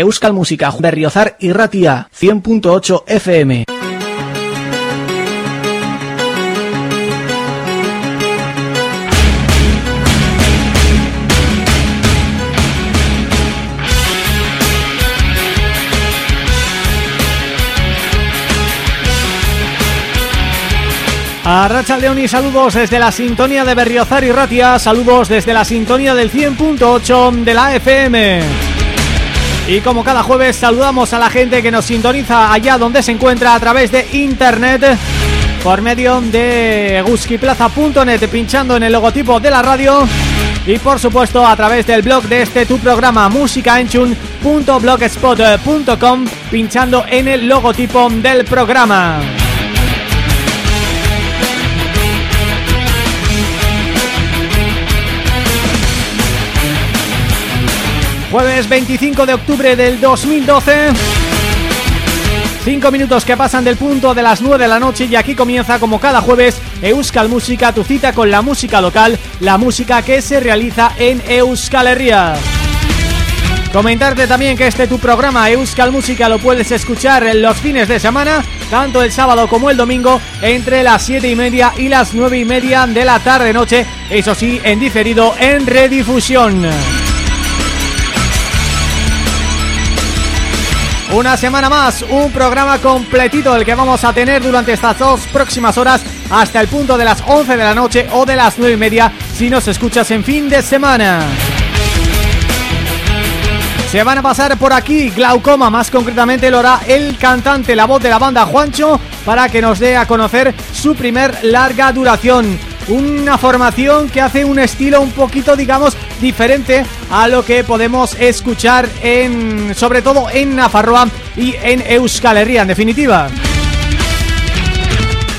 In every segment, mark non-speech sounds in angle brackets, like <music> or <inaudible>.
Euskal Música Berriozar y Ratia 100.8 FM. A Racha León y saludos desde la sintonía de Berriozar y Ratia, saludos desde la sintonía del 100.8 de la FM. Y como cada jueves saludamos a la gente que nos sintoniza allá donde se encuentra a través de internet por medio de guskiplaza.net pinchando en el logotipo de la radio y por supuesto a través del blog de este tu programa musicaenchun.blogspot.com pinchando en el logotipo del programa. Jueves 25 de octubre del 2012 Cinco minutos que pasan del punto de las 9 de la noche y aquí comienza como cada jueves Euskal Música, tu cita con la música local, la música que se realiza en Euskal Herria. Comentarte también que este tu programa Euskal Música lo puedes escuchar en los fines de semana, tanto el sábado como el domingo, entre las 7 y media y las 9 y media de la tarde-noche, eso sí, en diferido en redifusión. Una semana más, un programa completito el que vamos a tener durante estas dos próximas horas hasta el punto de las 11 de la noche o de las 9 y media si nos escuchas en fin de semana. Se van a pasar por aquí Glaucoma, más concretamente lo hará el cantante, la voz de la banda Juancho, para que nos dé a conocer su primer larga duración una formación que hace un estilo un poquito, digamos, diferente a lo que podemos escuchar en, sobre todo en Nafarroa y en Euskal Herria, en definitiva.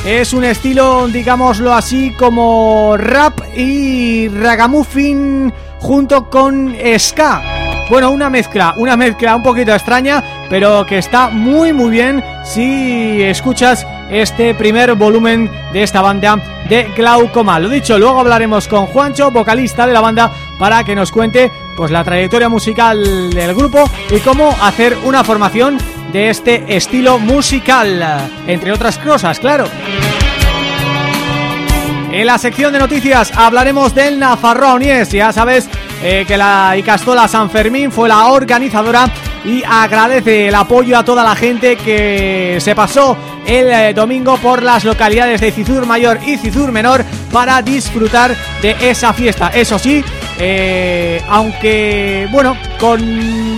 Es un estilo, digámoslo así, como rap y ragamuffin junto con ska. Bueno, una mezcla, una mezcla un poquito extraña, pero que está muy muy bien si escuchas este primer volumen de esta banda de Glaucoma. Lo dicho, luego hablaremos con Juancho, vocalista de la banda, para que nos cuente pues la trayectoria musical del grupo y cómo hacer una formación de este estilo musical, entre otras cosas, claro. En la sección de noticias hablaremos del Nafarrones, ya sabes eh, que la Icastola San Fermín fue la organizadora y agradece el apoyo a toda la gente que se pasó el eh, domingo por las localidades de Cizur Mayor y Cizur Menor para disfrutar de esa fiesta. Eso sí, eh, aunque, bueno, con,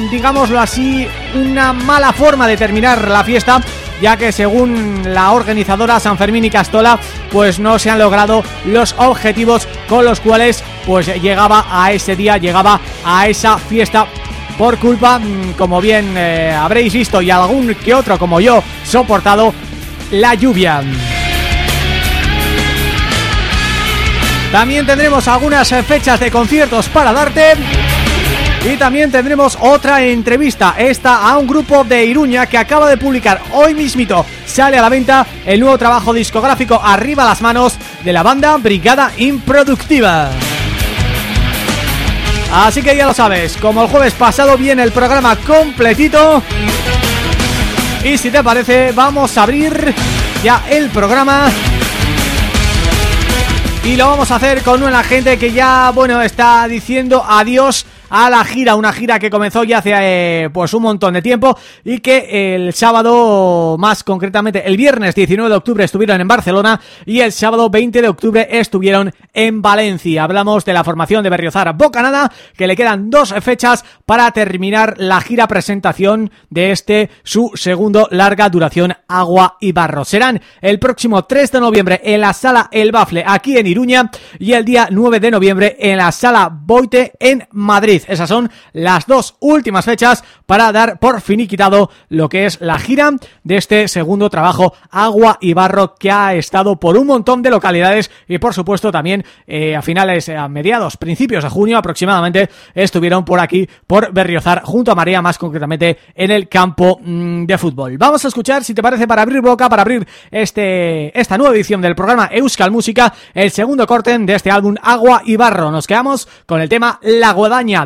digámoslo así, una mala forma de terminar la fiesta ya que según la organizadora San Fermín y Castola pues no se han logrado los objetivos con los cuales pues llegaba a ese día, llegaba a esa fiesta por culpa, mm, como bien eh, habréis visto y algún que otro como yo soportado, la lluvia. También tendremos algunas fechas de conciertos para darte y también tendremos otra entrevista, esta a un grupo de Iruña que acaba de publicar hoy mismito, sale a la venta el nuevo trabajo discográfico Arriba las manos de la banda Brigada Improductiva. Así que ya lo sabes, como el jueves pasado viene el programa completito. Y si te parece vamos a abrir ya el programa. Y lo vamos a hacer con una gente que ya, bueno, está diciendo adiós a la gira, una gira que comenzó ya hace eh, pues un montón de tiempo y que el sábado, más concretamente el viernes 19 de octubre estuvieron en Barcelona y el sábado 20 de octubre estuvieron en Valencia. Hablamos de la formación de Berriozar Bocanada, que le quedan dos fechas para terminar la gira presentación de este, su segundo larga duración Agua y Barro. Serán el próximo 3 de noviembre en la Sala El Bafle, aquí en Iruña, y el día 9 de noviembre en la Sala Boite en Madrid. Esas son las dos últimas fechas para dar por finiquitado lo que es la gira de este segundo trabajo Agua y Barro que ha estado por un montón de localidades y por supuesto también eh, a finales, a mediados, principios de junio aproximadamente estuvieron por aquí, por Berriozar, junto a María más concretamente en el campo mm, de fútbol. Vamos a escuchar, si te parece, para abrir boca, para abrir este esta nueva edición del programa Euskal Música, el segundo corte de este álbum Agua y Barro. Nos quedamos con el tema La Guadaña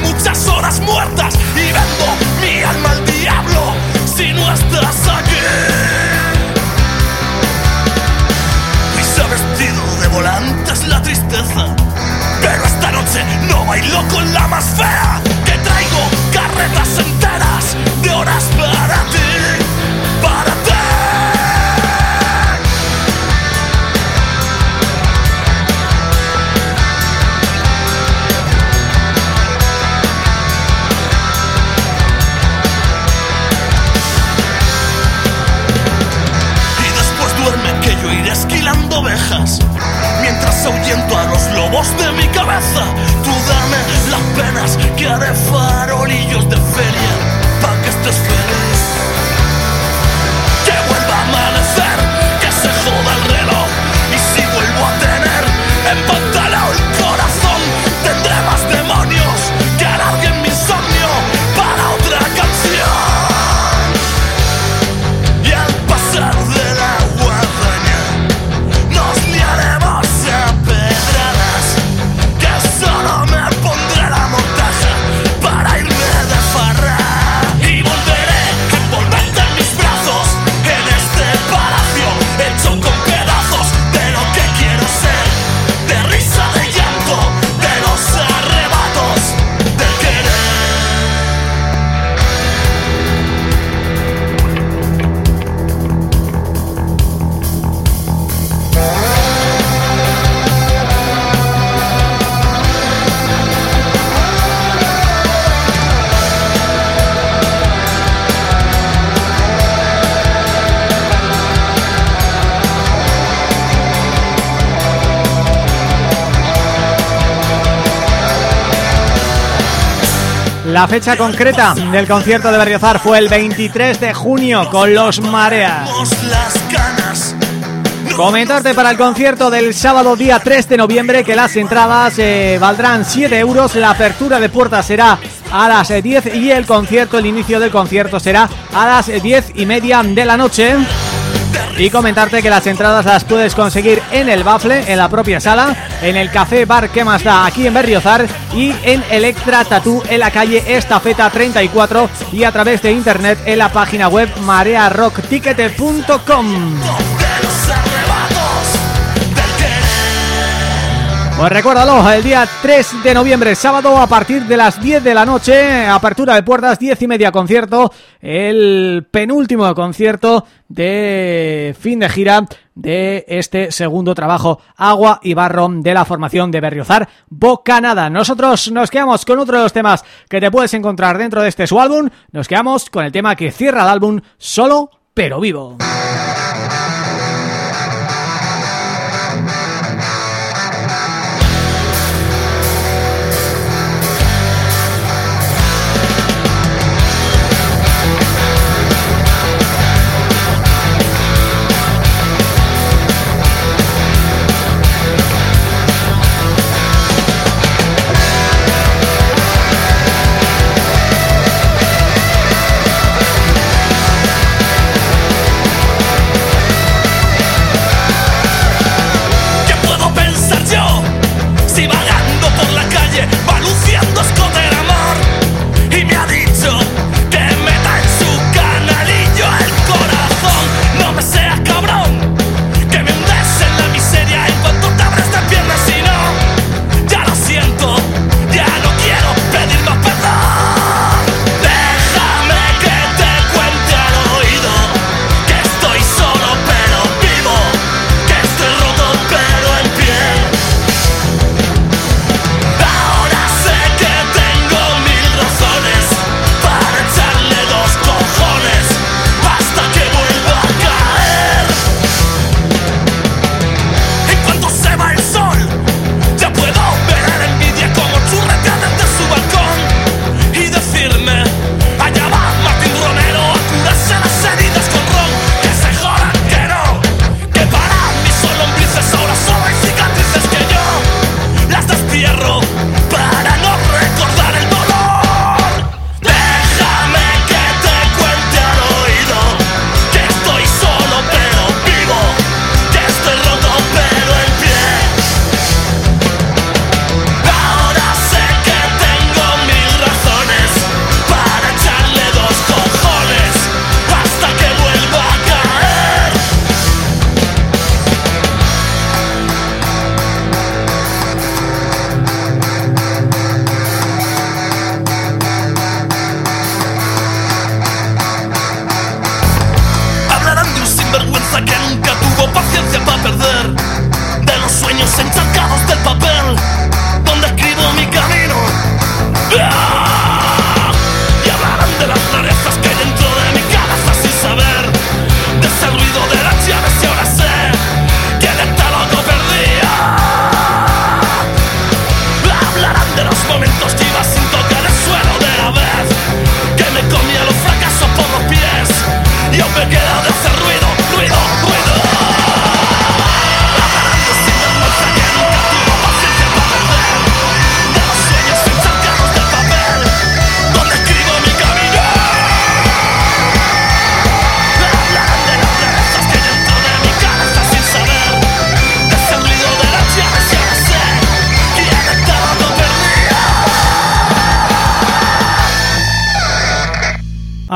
muchas horas muertas y vendo mi alma al diablo si no estás aquí. Y se ha vestido de volantes la tristeza, pero esta noche no bailo con la más fea, que traigo carretas enteras de horas para ti, Mientras ahuyento a los lobos de mi cabeza, tú dame las penas que haré farolillos de feria, pa' que estés feliz. La fecha concreta del concierto de Berriozar fue el 23 de junio con Los Mareas. Comentarte para el concierto del sábado día 3 de noviembre que las entradas eh, valdrán 7 euros, la apertura de puertas será a las eh, 10 y el concierto, el inicio del concierto será a las eh, 10 y media de la noche. Y comentarte que las entradas las puedes conseguir en el Bafle, en la propia sala, en el Café Bar que más da aquí en Berriozar y en Electra Tattoo en la calle Estafeta 34 y a través de internet en la página web marearockticket.com. Pues recuérdalo, el día 3 de noviembre, sábado, a partir de las 10 de la noche, apertura de puertas, 10 y media concierto, el penúltimo concierto de fin de gira de este segundo trabajo, Agua y Barro, de la formación de Berriozar, Bocanada. Nosotros nos quedamos con otro de los temas que te puedes encontrar dentro de este su álbum, nos quedamos con el tema que cierra el álbum, Solo pero Vivo.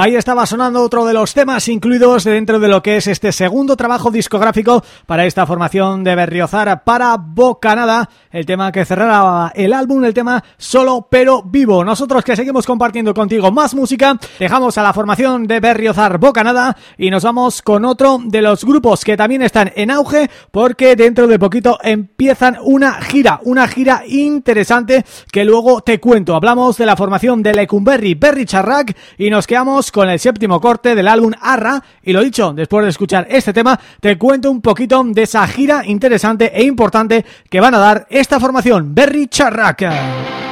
Ahí estaba sonando otro de los temas incluidos dentro de lo que es este segundo trabajo discográfico para esta formación de Berriozar para Bocanada, el tema que cerrará el álbum, el tema Solo pero Vivo. Nosotros que seguimos compartiendo contigo más música, dejamos a la formación de Berriozar Bocanada y nos vamos con otro de los grupos que también están en auge porque dentro de poquito empiezan una gira, una gira interesante que luego te cuento. Hablamos de la formación de Lecumberri Berry Charrac y nos quedamos con el séptimo corte del álbum Arra y lo dicho, después de escuchar este tema te cuento un poquito de esa gira interesante e importante que van a dar esta formación Berry Charraca.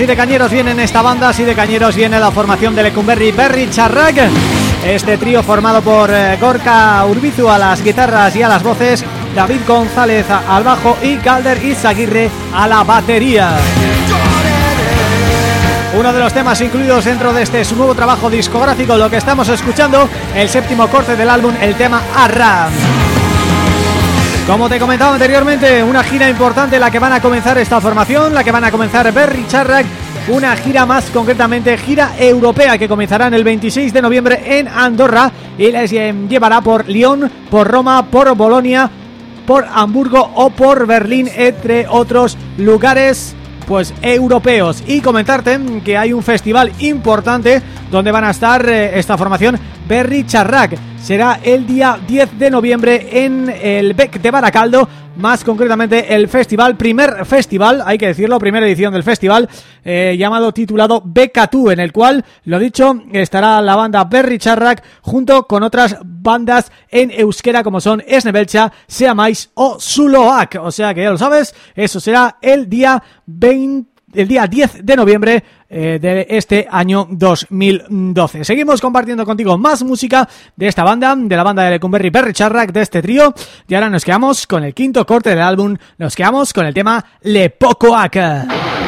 Así de cañeros viene esta banda, así de cañeros viene la formación de Lecumberri Berry Charrac. Este trío formado por eh, Gorka Urbizu a las guitarras y a las voces, David González al bajo y Calder Izaguirre a la batería. Uno de los temas incluidos dentro de este su nuevo trabajo discográfico, lo que estamos escuchando, el séptimo corte del álbum, el tema Arra. Como te comentaba anteriormente, una gira importante la que van a comenzar esta formación, la que van a comenzar Berry Charrac, una gira más concretamente gira europea que comenzará en el 26 de noviembre en Andorra y les llevará por Lyon, por Roma, por Bolonia, por Hamburgo o por Berlín, entre otros lugares pues europeos. Y comentarte que hay un festival importante donde van a estar eh, esta formación. Berry Charrac será el día 10 de noviembre en el BEC de Baracaldo más concretamente el festival, primer festival, hay que decirlo, primera edición del festival, eh, llamado, titulado Becatú, en el cual, lo dicho, estará la banda Berry Charrac junto con otras bandas en euskera como son Esnebelcha, Seamais o Zuloac, o sea que ya lo sabes, eso será el día 20 el día 10 de noviembre eh, de este año 2012. Seguimos compartiendo contigo más música de esta banda, de la banda de Lecumberri Perry Charrac, de este trío, y ahora nos quedamos con el quinto corte del álbum, nos quedamos con el tema Le Pocoac.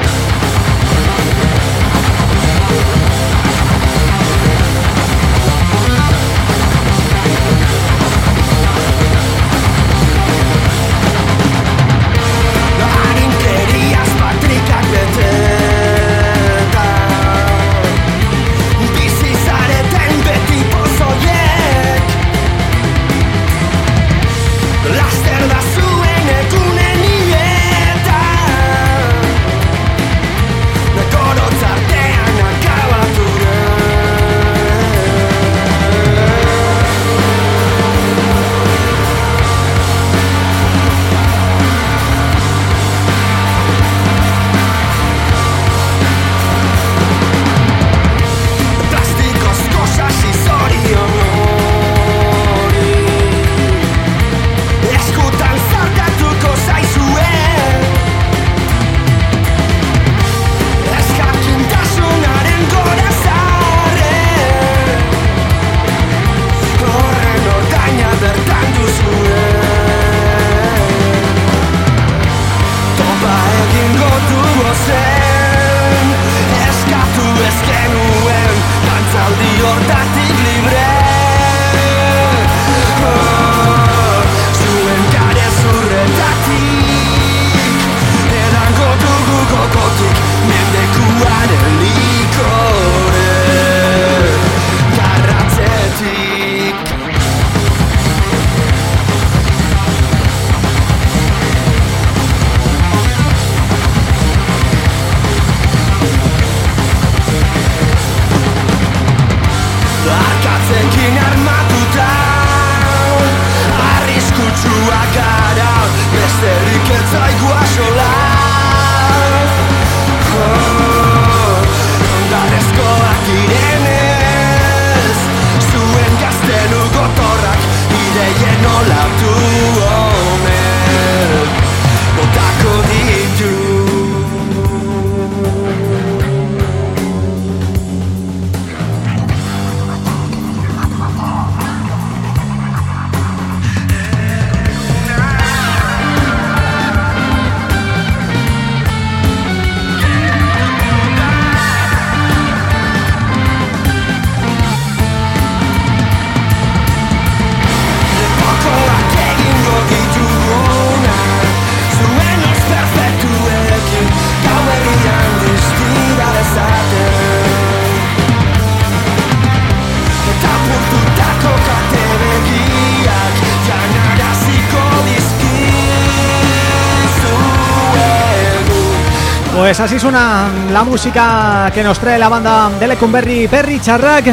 Así suena la música que nos trae la banda de Lecumberri Perry Charrac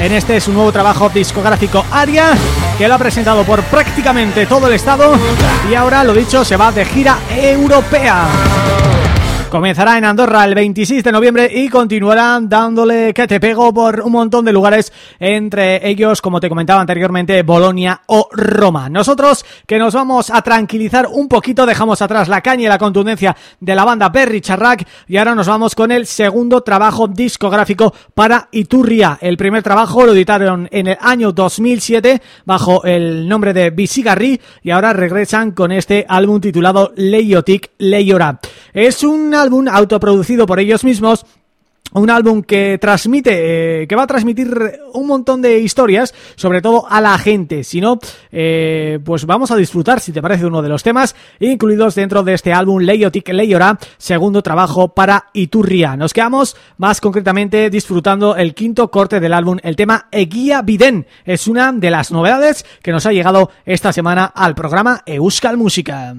en este su nuevo trabajo discográfico Aria que lo ha presentado por prácticamente todo el estado y ahora, lo dicho, se va de gira europea. Comenzará en Andorra el 26 de noviembre y continuarán dándole que te pego por un montón de lugares, entre ellos, como te comentaba anteriormente, Bolonia o Roma. Nosotros, que nos vamos a tranquilizar un poquito, dejamos atrás la caña y la contundencia de la banda Perry Charrac y ahora nos vamos con el segundo trabajo discográfico para Iturria. El primer trabajo lo editaron en el año 2007 bajo el nombre de Bisigarri y ahora regresan con este álbum titulado Leiotic Leiora. Es un álbum autoproducido por ellos mismos un álbum que transmite, eh, que va a transmitir un montón de historias, sobre todo a la gente, si no, eh, pues vamos a disfrutar, si te parece, uno de los temas incluidos dentro de este álbum Leiotic Leiora, segundo trabajo para Iturria. Nos quedamos más concretamente disfrutando el quinto corte del álbum, el tema Eguía Biden, es una de las novedades que nos ha llegado esta semana al programa Euskal Música.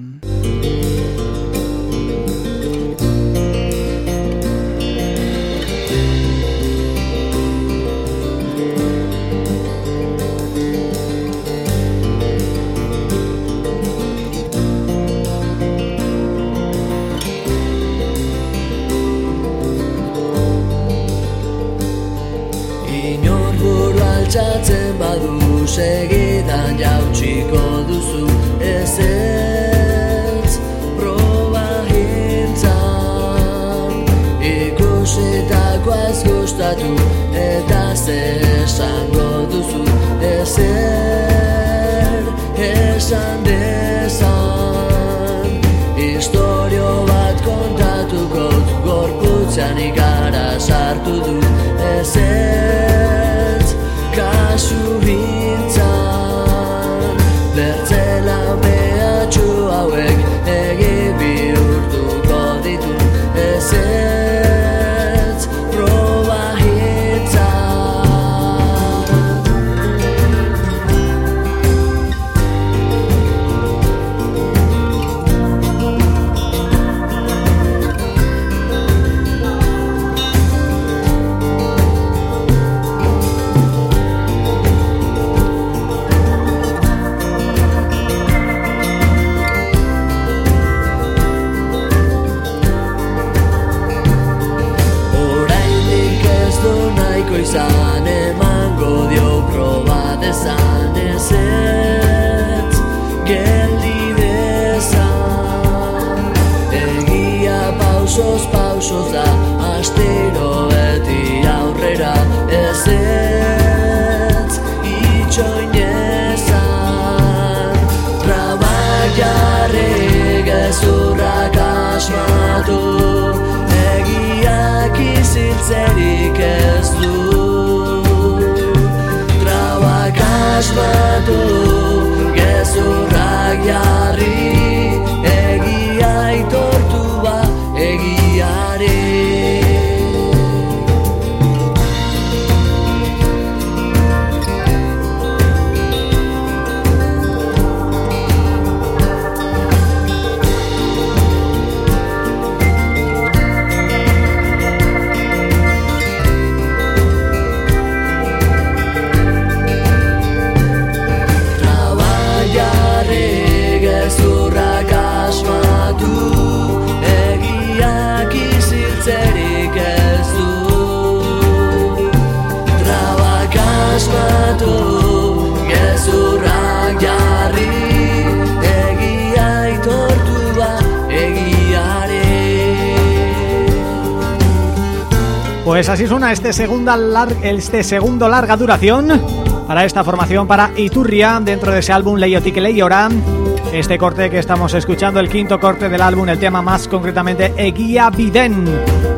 Pentsatzen badu segidan jautsiko duzu Ez ez proba hintzan Ikusitako ez gustatu eta zesango duzu Ez er esan dezu segunda este segundo larga duración para esta formación para Iturria dentro de ese álbum Leiotik Leiora. Este corte que estamos escuchando, el quinto corte del álbum, el tema más concretamente Eguía Biden.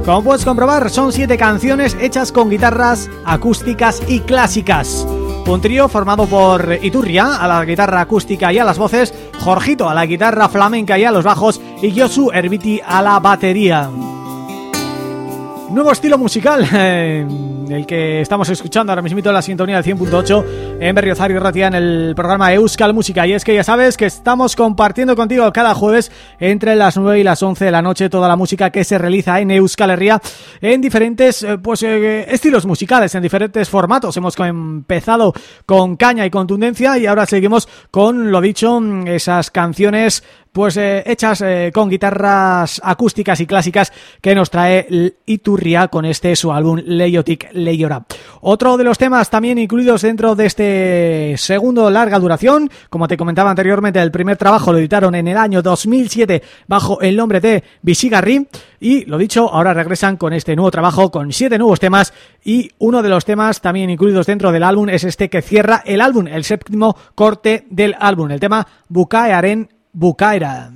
Como puedes comprobar, son siete canciones hechas con guitarras acústicas y clásicas. Un trío formado por Iturria a la guitarra acústica y a las voces, Jorgito a la guitarra flamenca y a los bajos y Josu Herbiti a la batería. Nuevo estilo musical, eh, el que estamos escuchando ahora mismo la sintonía del 100.8 en Berriozar y Ratia en el programa Euskal Música. Y es que ya sabes que estamos compartiendo contigo cada jueves entre las 9 y las 11 de la noche toda la música que se realiza en Euskal Herria en diferentes eh, pues eh, estilos musicales, en diferentes formatos. Hemos empezado con caña y contundencia y ahora seguimos con, lo dicho, esas canciones pues eh, hechas eh, con guitarras acústicas y clásicas que nos trae Iturria con este su álbum Leiotik Leiora. Otro de los temas también incluidos dentro de este segundo larga duración, como te comentaba anteriormente, el primer trabajo lo editaron en el año 2007 bajo el nombre de Bisigarri y lo dicho, ahora regresan con este nuevo trabajo con siete nuevos temas y uno de los temas también incluidos dentro del álbum es este que cierra el álbum, el séptimo corte del álbum, el tema Bukaearen Bukaera.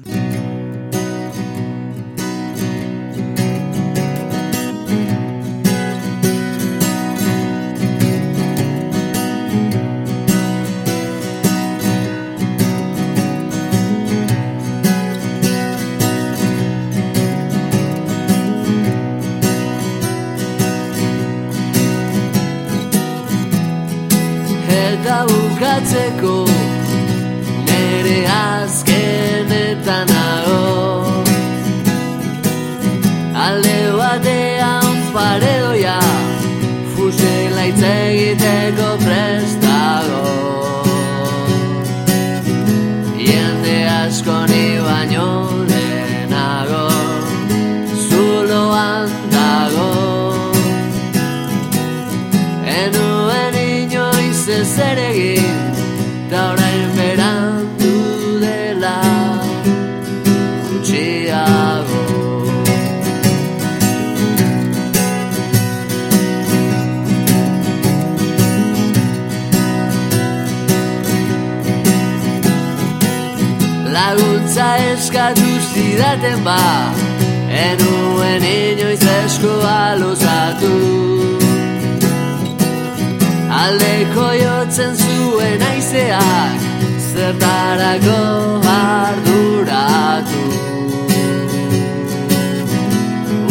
Eskatu zidaten ba Enuen inoiz eskoa luzatu. Aldeko jotzen zuen aizeak Zertarako arduratu.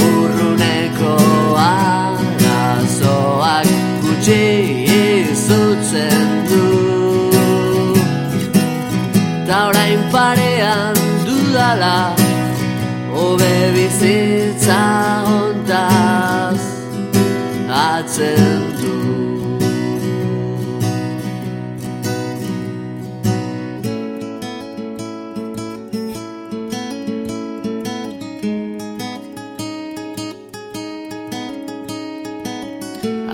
Urruneko arazoak gutxi izutzen du. Ta orain parean dudala Obe bizitza hontaz Atzen du.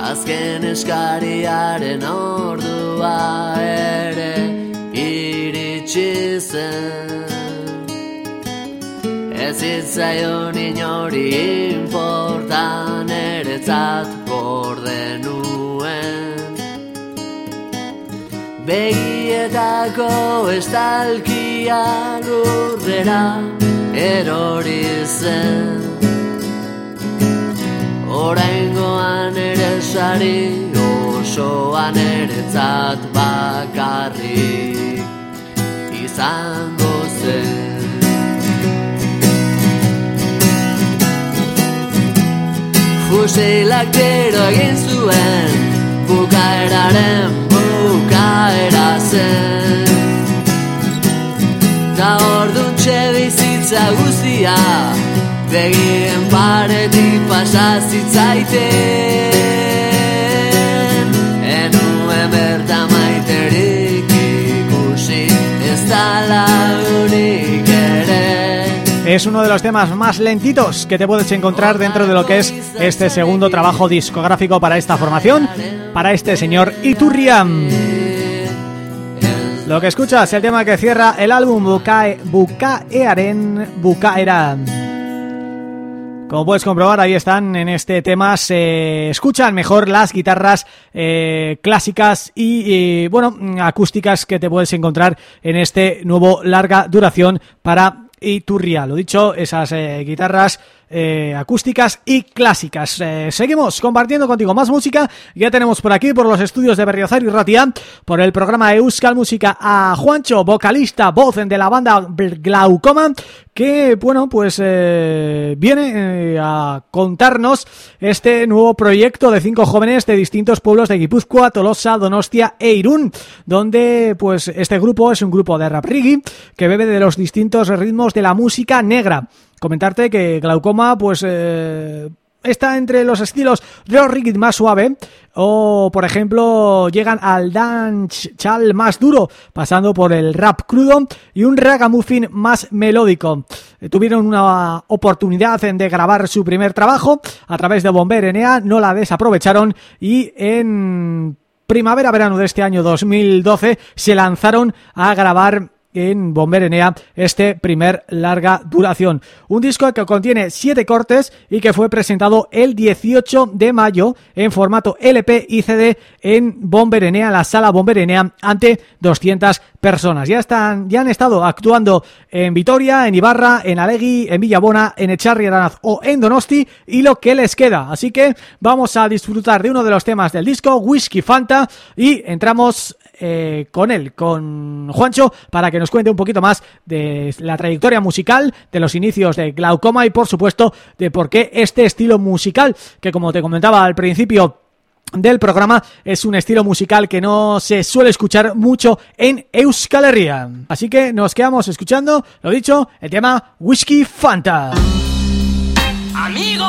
Azken eskariaren ordua ere iritsi zen zitzaion inori importan eretzat gorde nuen Begietako estalkia lurrera erori zen. Oraingoan ere sari osoan eretzat bakarrik izango zen Fusilak tiro egin zuen bukaeraren bukaera zen. Ta orduntxe bizitza guztia Begien paretik pasa Es uno de los temas más lentitos que te puedes encontrar dentro de lo que es este segundo trabajo discográfico para esta formación, para este señor Iturriam. Lo que escuchas, el tema que cierra el álbum Bukae, Bukaearen Bukaera. Como puedes comprobar, ahí están en este tema, se escuchan mejor las guitarras eh, clásicas y, y, bueno, acústicas que te puedes encontrar en este nuevo larga duración para Iturria. Lo dicho, esas eh, guitarras eh, acústicas y clásicas. Eh, seguimos compartiendo contigo más música. Ya tenemos por aquí, por los estudios de Berriozar y Ratia, por el programa Euskal Música, a Juancho, vocalista, voz de la banda Glaucoma, que, bueno, pues eh, viene eh, a contarnos este nuevo proyecto de cinco jóvenes de distintos pueblos de Guipúzcoa, Tolosa, Donostia e Irún, donde, pues, este grupo es un grupo de rap reggae que bebe de los distintos ritmos de la música negra. Comentarte que Glaucoma, pues... Eh, está entre los estilos rock reggae más suave o, por ejemplo, llegan al dance chal más duro, pasando por el rap crudo y un ragamuffin más melódico. Eh, tuvieron una oportunidad de grabar su primer trabajo a través de Bomber Enea, no la desaprovecharon y en primavera-verano de este año 2012 se lanzaron a grabar en Bomber Enea este primer larga duración. Un disco que contiene siete cortes y que fue presentado el 18 de mayo en formato LP y CD en Bomber Enea, la sala Bomber Enea, ante 200 personas. Ya están ya han estado actuando en Vitoria, en Ibarra, en Alegui, en Villabona, en Echarri Aranaz o en Donosti y lo que les queda. Así que vamos a disfrutar de uno de los temas del disco, Whisky Fanta, y entramos eh, con él, con Juancho, para que nos cuente un poquito más de la trayectoria musical, de los inicios de Glaucoma y por supuesto de por qué este estilo musical, que como te comentaba al principio del programa, es un estilo musical que no se suele escuchar mucho en Euskal Herria. Así que nos quedamos escuchando, lo dicho, el tema Whisky Fanta. ¡Amigo!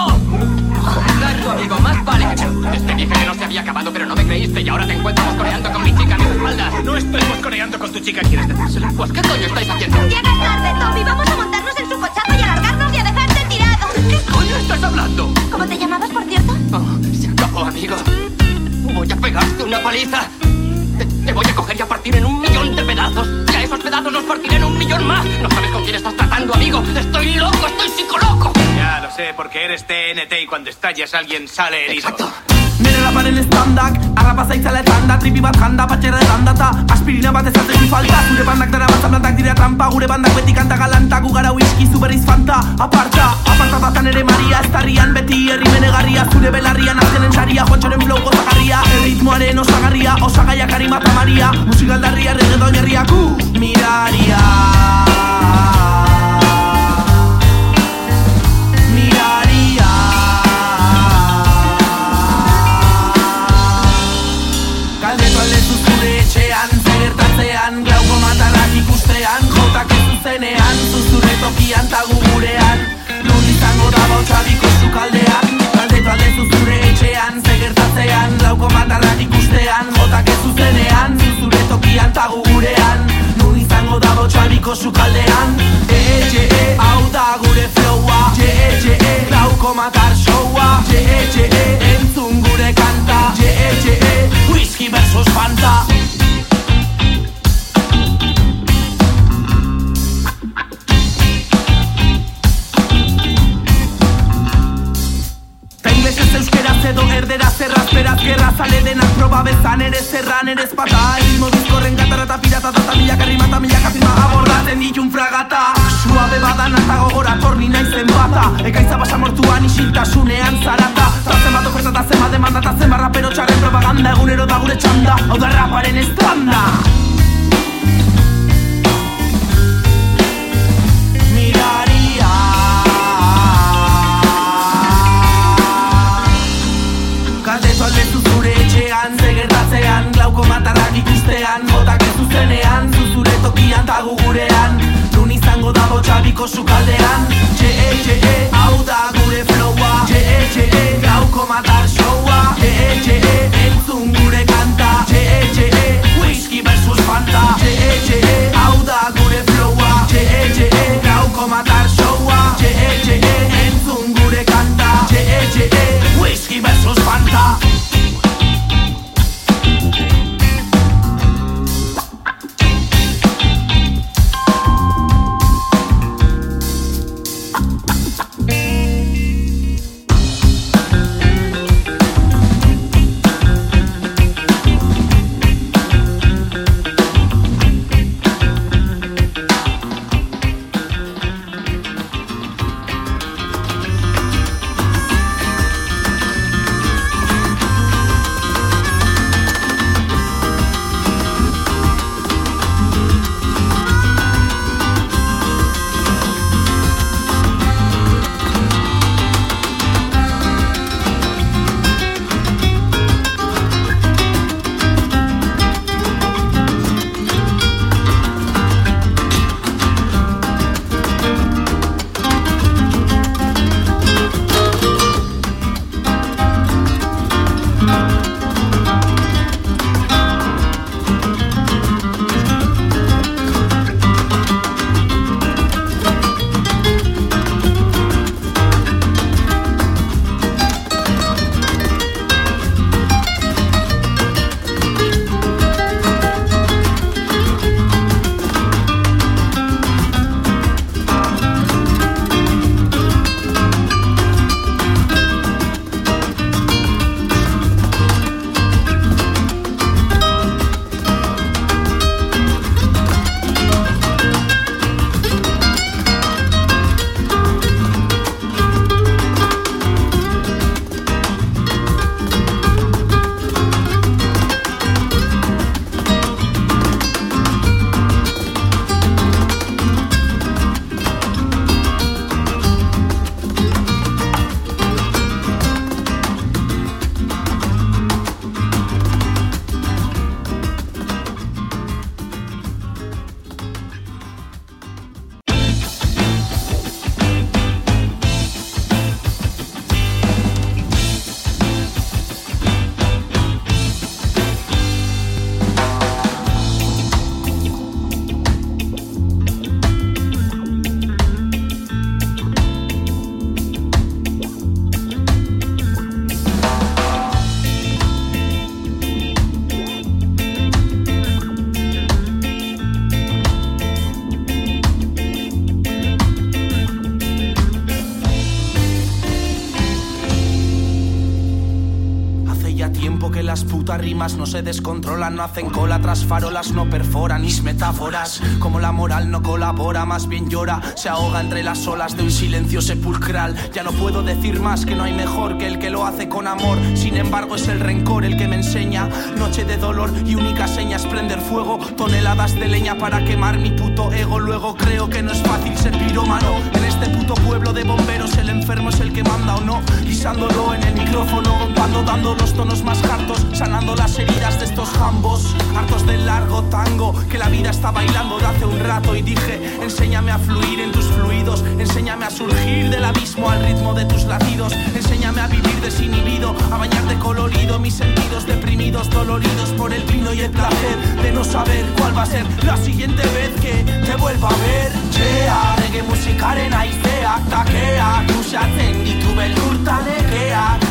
Tu amigo, más vale. Te dije que no se había acabado, pero no me creíste y ahora te encuentro moscoreando con mi chica a mis espaldas. No estoy moscoreando con tu chica, ¿quieres decírselo? Pues, ¿qué coño estáis haciendo? Llegas tarde, Tommy. Vamos a montarnos en su cochazo y alargarnos y a dejarte tirado. ¿Qué coño estás hablando? ¿Cómo te llamabas, por cierto? Oh, se acabó, amigo. Voy a pegarte una paliza. Te, te voy a coger y a partir en un millón de pedazos, los partiré en un millón más. No sabes con quién estás tratando, amigo. Estoy loco, estoy psicoloco. Lo sé, porque eres TNT y cuando estallas alguien sale herido. Exacto. Nire laparen estandak, arrapa zaitzala etanda Tripi bat janda, patxerra edandata Aspirina bat ezatzen falta Zure bandak dara bat zaplantak dira trampa Gure bandak beti kanta galanta Gu gara whisky, zu berriz fanta Aparta, aparta datan ere maria Estarrian beti herri menegarria Zure belarrian azkenen saria Juantxoren flow gozagarria Erritmoaren osagarria Osagaiak harimata maria Musikaldarria, reggaeton herria Ku, miraria Miraria tokian tagu gurean. Nun izango da bautxabiko sukaldean Galdetu aldezu zure etxean Zegertatzean, glauko matarrak ikustean Jotak ez zuzenean, zuzure tokian tagu gurean. Nun izango da bautxabiko sukaldean E, e, hau da gure flowa. Je, je, glauko matar showa. Je, je, entzun gure kanta. Je, je, whisky versus fanta edo erderaz erraz beraz gerra Zale denak proba bezan ere zerran ere espata Erritmo bizkorren gatara eta pirata eta milaka rima eta firma abordatzen ditun fragata. Suabe badan eta gogora torni naizen bata Ekaitza basa mortuan isiltasunean zarata. Zazen bat oferta eta zenba demanda eta zenba rapero txarren propaganda Egunero da gure txanda, hau da raparen estranda zuzenean, zuzure tokian eta gugurean Nun izango dago txabiko sukaldean. Txe, e, txe, txe, hau da gure flowa. Txe, e, txe, txe, gauko matar showa. Txe, e, txe, txe, entzun gure kanta. Txe, txe, txe, whisky versus fanta. Txe, txe, txe, hau da gure flowa. Txe, txe, txe, gauko matar showa. Txe, txe, txe, entzun gure kanta. Txe, txe, txe, whisky versus fanta. Rimas se descontrolan, no hacen cola tras farolas, no perforan mis metáforas. Como la moral no colabora, más bien llora, se ahoga entre las olas de un silencio sepulcral. Ya no puedo decir más que no hay mejor que el que lo hace con amor. Sin embargo, es el rencor el que me enseña. Noche de dolor y única seña es prender fuego. Toneladas de leña para quemar mi puto ego. Luego creo que no es fácil ser piromano. En este puto pueblo de bomberos, el enfermo es el que manda o no. Guisándolo en el micrófono, cuando dando los tonos más hartos, sanando las heridas de estos jambos. Hartos del largo tango que la vida está bailando de hace un rato. Y dije, enséñame a fluir en tus fluidos. Enséñame a surgir del abismo al ritmo de tus latidos. Enséñame a vivir desinhibido, a bañar de colorido mis sentidos deprimidos, doloridos por el vino y el placer de no saber cuál va a ser la siguiente vez que te vuelva a ver. Yeah, reggae musikaren aizeak takeak Usatzen ditu beldurta nekeak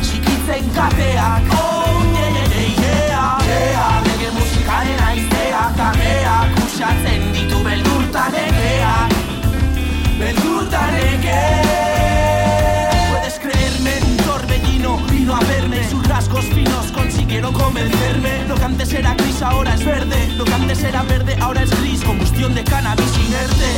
Txikitzen kateak Oh, musikaren aizeak takeak Usatzen ditu beldurta Puedes creerme, un torbellino vino a verme Sus rasgos finos consiguieron convencerme. Lo que antes era gris ahora es verde. Lo que antes era verde ahora es gris Combustión de cannabis inerte.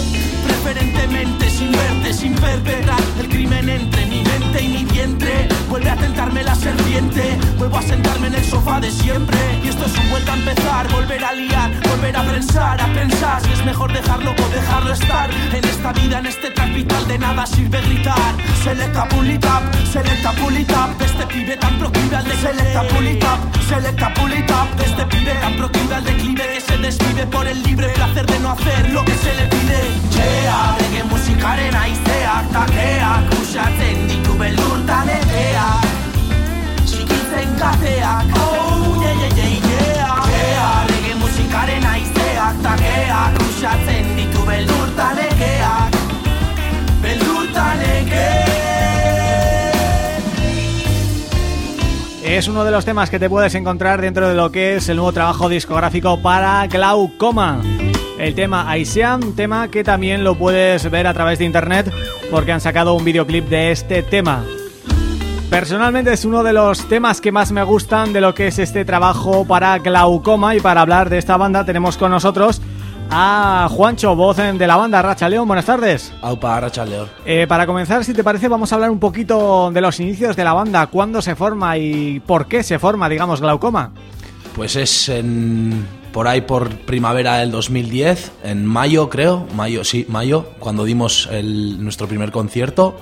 Preferentemente sin verte, sin perpetrar El crimen entre mi y mi vientre. Vuelve a tentarme la serpiente. Vuelvo a sentarme en el sofá de siempre. Y esto es un vuelta a empezar. Volver a liar, volver a pensar A pensar si es mejor dejarlo o dejarlo estar. En esta vida, en este track vital de nada sirve gritar. Selecta pull it up, selecta pull it up De este pibe tan proclive al de Selecta pull it up, selecta pull it up De este pibe tan proclive al declive Que se desvive por el libre placer de no hacer lo que se le pide. Yeah, reggae musikaren aizeak takeak Usatzen ditu Es uno de los temas que te puedes encontrar dentro de lo que es el nuevo trabajo discográfico para Glaucoma. El tema Aisean, tema que también lo puedes ver a través de internet porque han sacado un videoclip de este tema. Personalmente es uno de los temas que más me gustan de lo que es este trabajo para Glaucoma y para hablar de esta banda tenemos con nosotros a Juancho, voz de la banda Racha León. Buenas tardes. Aupa, Racha León. Eh, para comenzar, si te parece, vamos a hablar un poquito de los inicios de la banda, cuándo se forma y por qué se forma, digamos, Glaucoma. Pues es en, por ahí por primavera del 2010, en mayo creo, mayo, sí, mayo, cuando dimos el, nuestro primer concierto.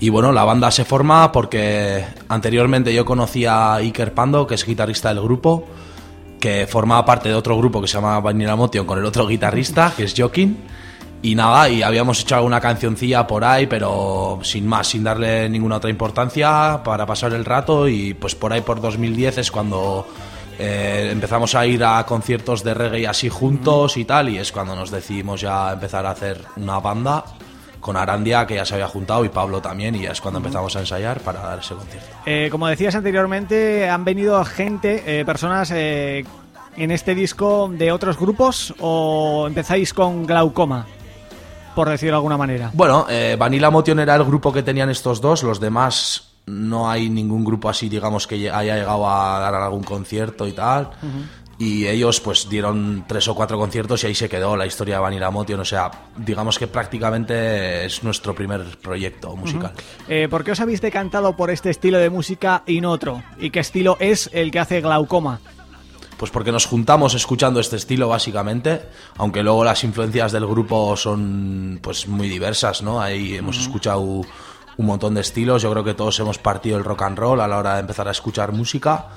Y bueno, la banda se forma porque anteriormente yo conocía a Iker Pando, que es guitarrista del grupo, que formaba parte de otro grupo que se llama Vanilla Motion con el otro guitarrista, que es Jokin. Y nada, y habíamos hecho alguna cancioncilla por ahí, pero sin más, sin darle ninguna otra importancia para pasar el rato. Y pues por ahí por 2010 es cuando eh, empezamos a ir a conciertos de reggae así juntos y tal. Y es cuando nos decidimos ya empezar a hacer una banda con Arandia, que ya se había juntado, y Pablo también, y ya es cuando empezamos a ensayar para dar ese concierto. Eh, como decías anteriormente, han venido gente, eh, personas eh, en este disco de otros grupos o empezáis con Glaucoma, por decirlo de alguna manera. Bueno, Vanilla Motion era el grupo que tenían estos dos, los demás no hay ningún grupo así, digamos, que haya llegado a dar algún concierto y tal. Y ellos pues dieron tres o cuatro conciertos y ahí se quedó la historia de Vanilla Motion. O sea, digamos que prácticamente es nuestro primer proyecto musical. Eh, ¿Por qué os habéis decantado por este estilo de música y no otro? ¿Y qué estilo es el que hace Glaucoma? Pues porque nos juntamos escuchando este estilo básicamente, aunque luego las influencias del grupo son pues muy diversas, ¿no? Ahí hemos escuchado un montón de estilos, yo creo que todos hemos partido el rock and roll a la hora de empezar a escuchar música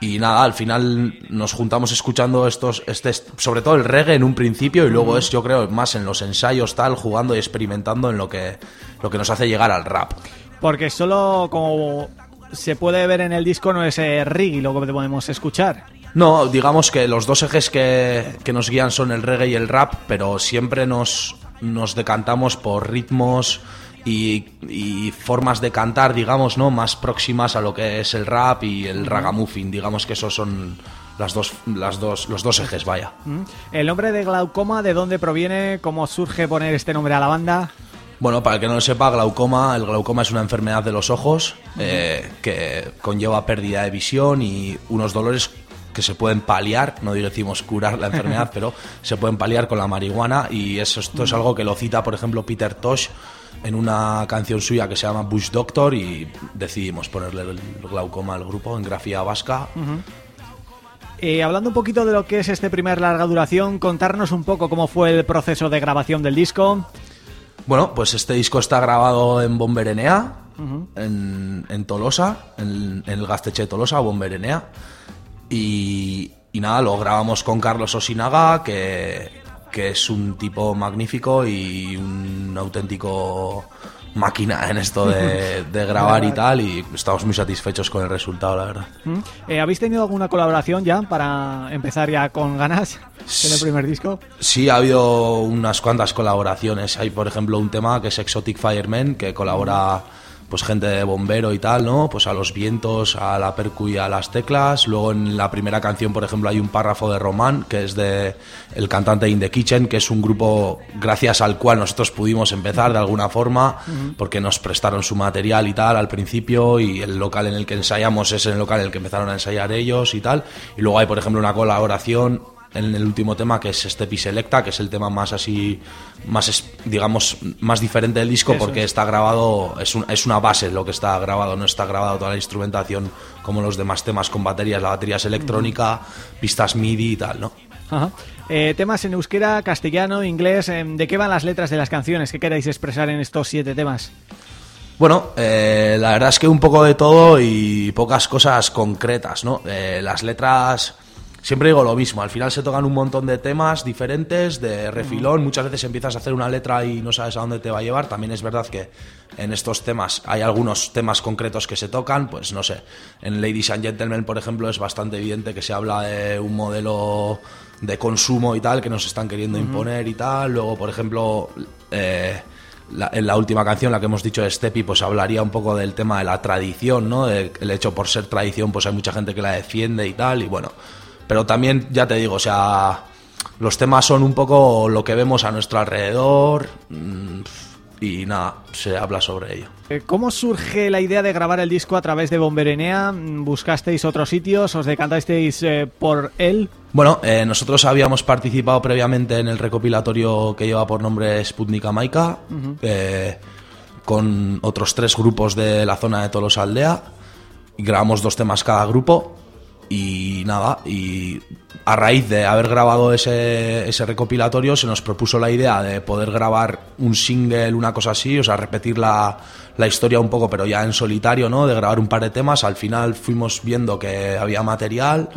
y nada, al final nos juntamos escuchando estos, este, sobre todo el reggae en un principio y luego es, yo creo, más en los ensayos tal, jugando y experimentando en lo que, lo que nos hace llegar al rap. Porque solo como se puede ver en el disco no es eh, reggae lo que podemos escuchar. No, digamos que los dos ejes que, que nos guían son el reggae y el rap, pero siempre nos, nos decantamos por ritmos y, y formas de cantar, digamos, ¿no? Más próximas a lo que es el rap y el ragamuffin. Digamos que esos son las dos, las dos, los dos ejes, vaya. ¿El nombre de Glaucoma de dónde proviene? ¿Cómo surge poner este nombre a la banda? Bueno, para el que no lo sepa, glaucoma, el glaucoma es una enfermedad de los ojos eh, que conlleva pérdida de visión y unos dolores que se pueden paliar, no decimos curar la enfermedad, <laughs> pero se pueden paliar con la marihuana y eso, esto es algo que lo cita, por ejemplo, Peter Tosh en una canción suya que se llama Bush Doctor y decidimos ponerle el glaucoma al grupo en grafía vasca. Eh, hablando un poquito de lo que es este primer larga duración, contarnos un poco cómo fue el proceso de grabación del disco. Bueno, pues este disco está grabado en Bomberenea, en, en, Tolosa, en, el Gasteche de Tolosa, Bomberenea. Y, y nada, lo grabamos con Carlos Osinaga, que, que es un tipo magnífico y un auténtico máquina en esto <laughs> de, grabar y tal y estamos muy satisfechos con el resultado, la verdad. Eh, ¿Habéis tenido alguna colaboración ya para empezar ya con ganas en el primer disco? Sí, ha habido unas cuantas colaboraciones. Hay, por ejemplo, un tema que es Exotic Fireman, que colabora pues gente de bombero y tal, ¿no? Pues a los vientos, a la percu y a las teclas. Luego en la primera canción, por ejemplo, hay un párrafo de Román, que es de el cantante In the Kitchen, que es un grupo gracias al cual nosotros pudimos empezar de alguna forma, porque nos prestaron su material y tal al principio, y el local en el que ensayamos es el local en el que empezaron a ensayar ellos y tal. Y luego hay, por ejemplo, una colaboración en el último tema que es este Selecta, que es el tema más así, más digamos, más diferente del disco porque está grabado, es, es una base lo que está grabado, no está grabado toda la instrumentación como los demás temas con baterías, la batería es electrónica, pistas MIDI y tal, ¿no? Eh, temas en euskera, castellano, inglés, em, ¿de qué van las letras de las canciones? ¿Qué queréis expresar en estos siete temas? Bueno, eh, la verdad es que un poco de todo y pocas cosas concretas, ¿no? Eh, las letras siempre digo lo mismo, al final se tocan un montón de temas diferentes, de refilón, muchas veces empiezas a hacer una letra y no sabes a dónde te va a llevar, también es verdad que en estos temas hay algunos temas concretos que se tocan, pues no sé, en Ladies and Gentlemen, por ejemplo, es bastante evidente que se habla de un modelo de consumo y tal que nos están queriendo imponer y tal, luego, por ejemplo... Eh, en la última canción, la que hemos dicho de Stepi, pues hablaría un poco del tema de la tradición, ¿no? el hecho por ser tradición, pues hay mucha gente que la defiende y tal, y bueno, pero también, ya te digo, o sea, los temas son un poco lo que vemos a nuestro alrededor mm, y nada, se habla sobre ello. Eh, ¿Cómo surge la idea de grabar el disco a través de Bomberenea? ¿Buscasteis otros sitios? ¿Os decantasteis eh, por él? Bueno, eh, nosotros habíamos participado previamente en el recopilatorio que lleva por nombre Sputnik Maika, con otros tres grupos de la zona de Tolos Aldea, grabamos dos temas cada grupo y nada, y a raíz de haber grabado ese, ese, recopilatorio se nos propuso la idea de poder grabar un single, una cosa así, o sea, repetir la, la historia un poco, pero ya en solitario, ¿no? De grabar un par de temas. Al final fuimos viendo que había material.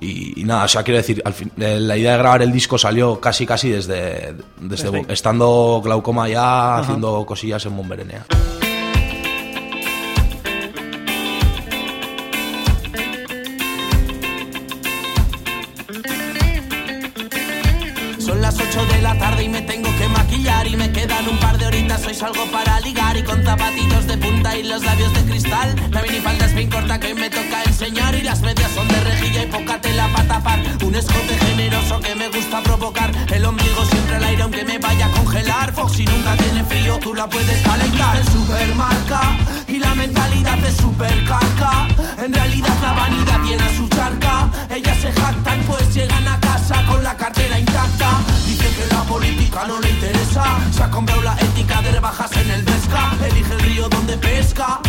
y, nada, o sea, quiero decir, al fin, eh, la idea de grabar el disco salió casi casi desde, desde, estando glaucoma ya, haciendo cosillas en Bomberenea. Salgo para ligar y con zapatitos de punta y los labios de cristal. La minifalda es bien corta que me toca enseñar y las medias son de rejilla y poca tela para tapar. Un escote generoso que me gusta provocar. El ombligo siempre al aire aunque me vaya a congelar. Foxy nunca tiene frío, tú la puedes calentar. Es supermarca y la mentalidad es supercarca. En realidad la vanidad tiene su charca. Ellas se jactan pues llegan a casa con la cartera intacta. Que la política no le interesa. Se ha comprado la ética de rebajas en el Vesca. Elige el río donde pesca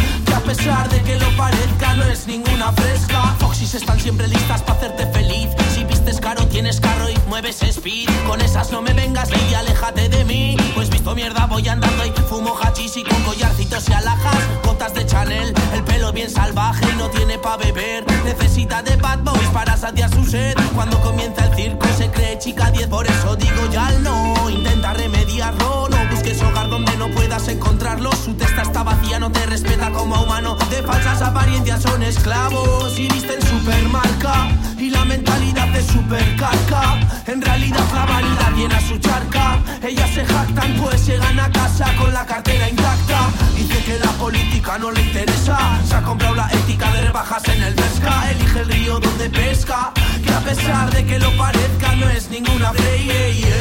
pesar de que lo parezca no es ninguna fresca. Foxys están siempre listas para hacerte feliz. Si vistes caro tienes carro y mueves speed. Con esas no me vengas y aléjate de mí. Pues visto mierda voy andando y fumo hachís y con collarcitos y alhajas. Botas de Chanel, el pelo bien salvaje y no tiene pa' beber. Necesita de bad boys para saciar su sed. Cuando comienza el circo se cree chica 10 Por eso digo ya no, intenta remediar no busques hogar donde no puedas encontrarlo. Su testa está vacía, no te respeta como humano. De falsas apariencias son esclavos y visten supermarca. Y la mentalidad de supercarca. En realidad la vanidad llena su charca. Ellas se jactan pues llegan a casa con la cartera intacta. Dice que la política no le interesa. Se ha comprado la ética de rebajas en el pesca. Elige el río donde pesca. Que a pesar de que lo parezca no es ninguna freyesa.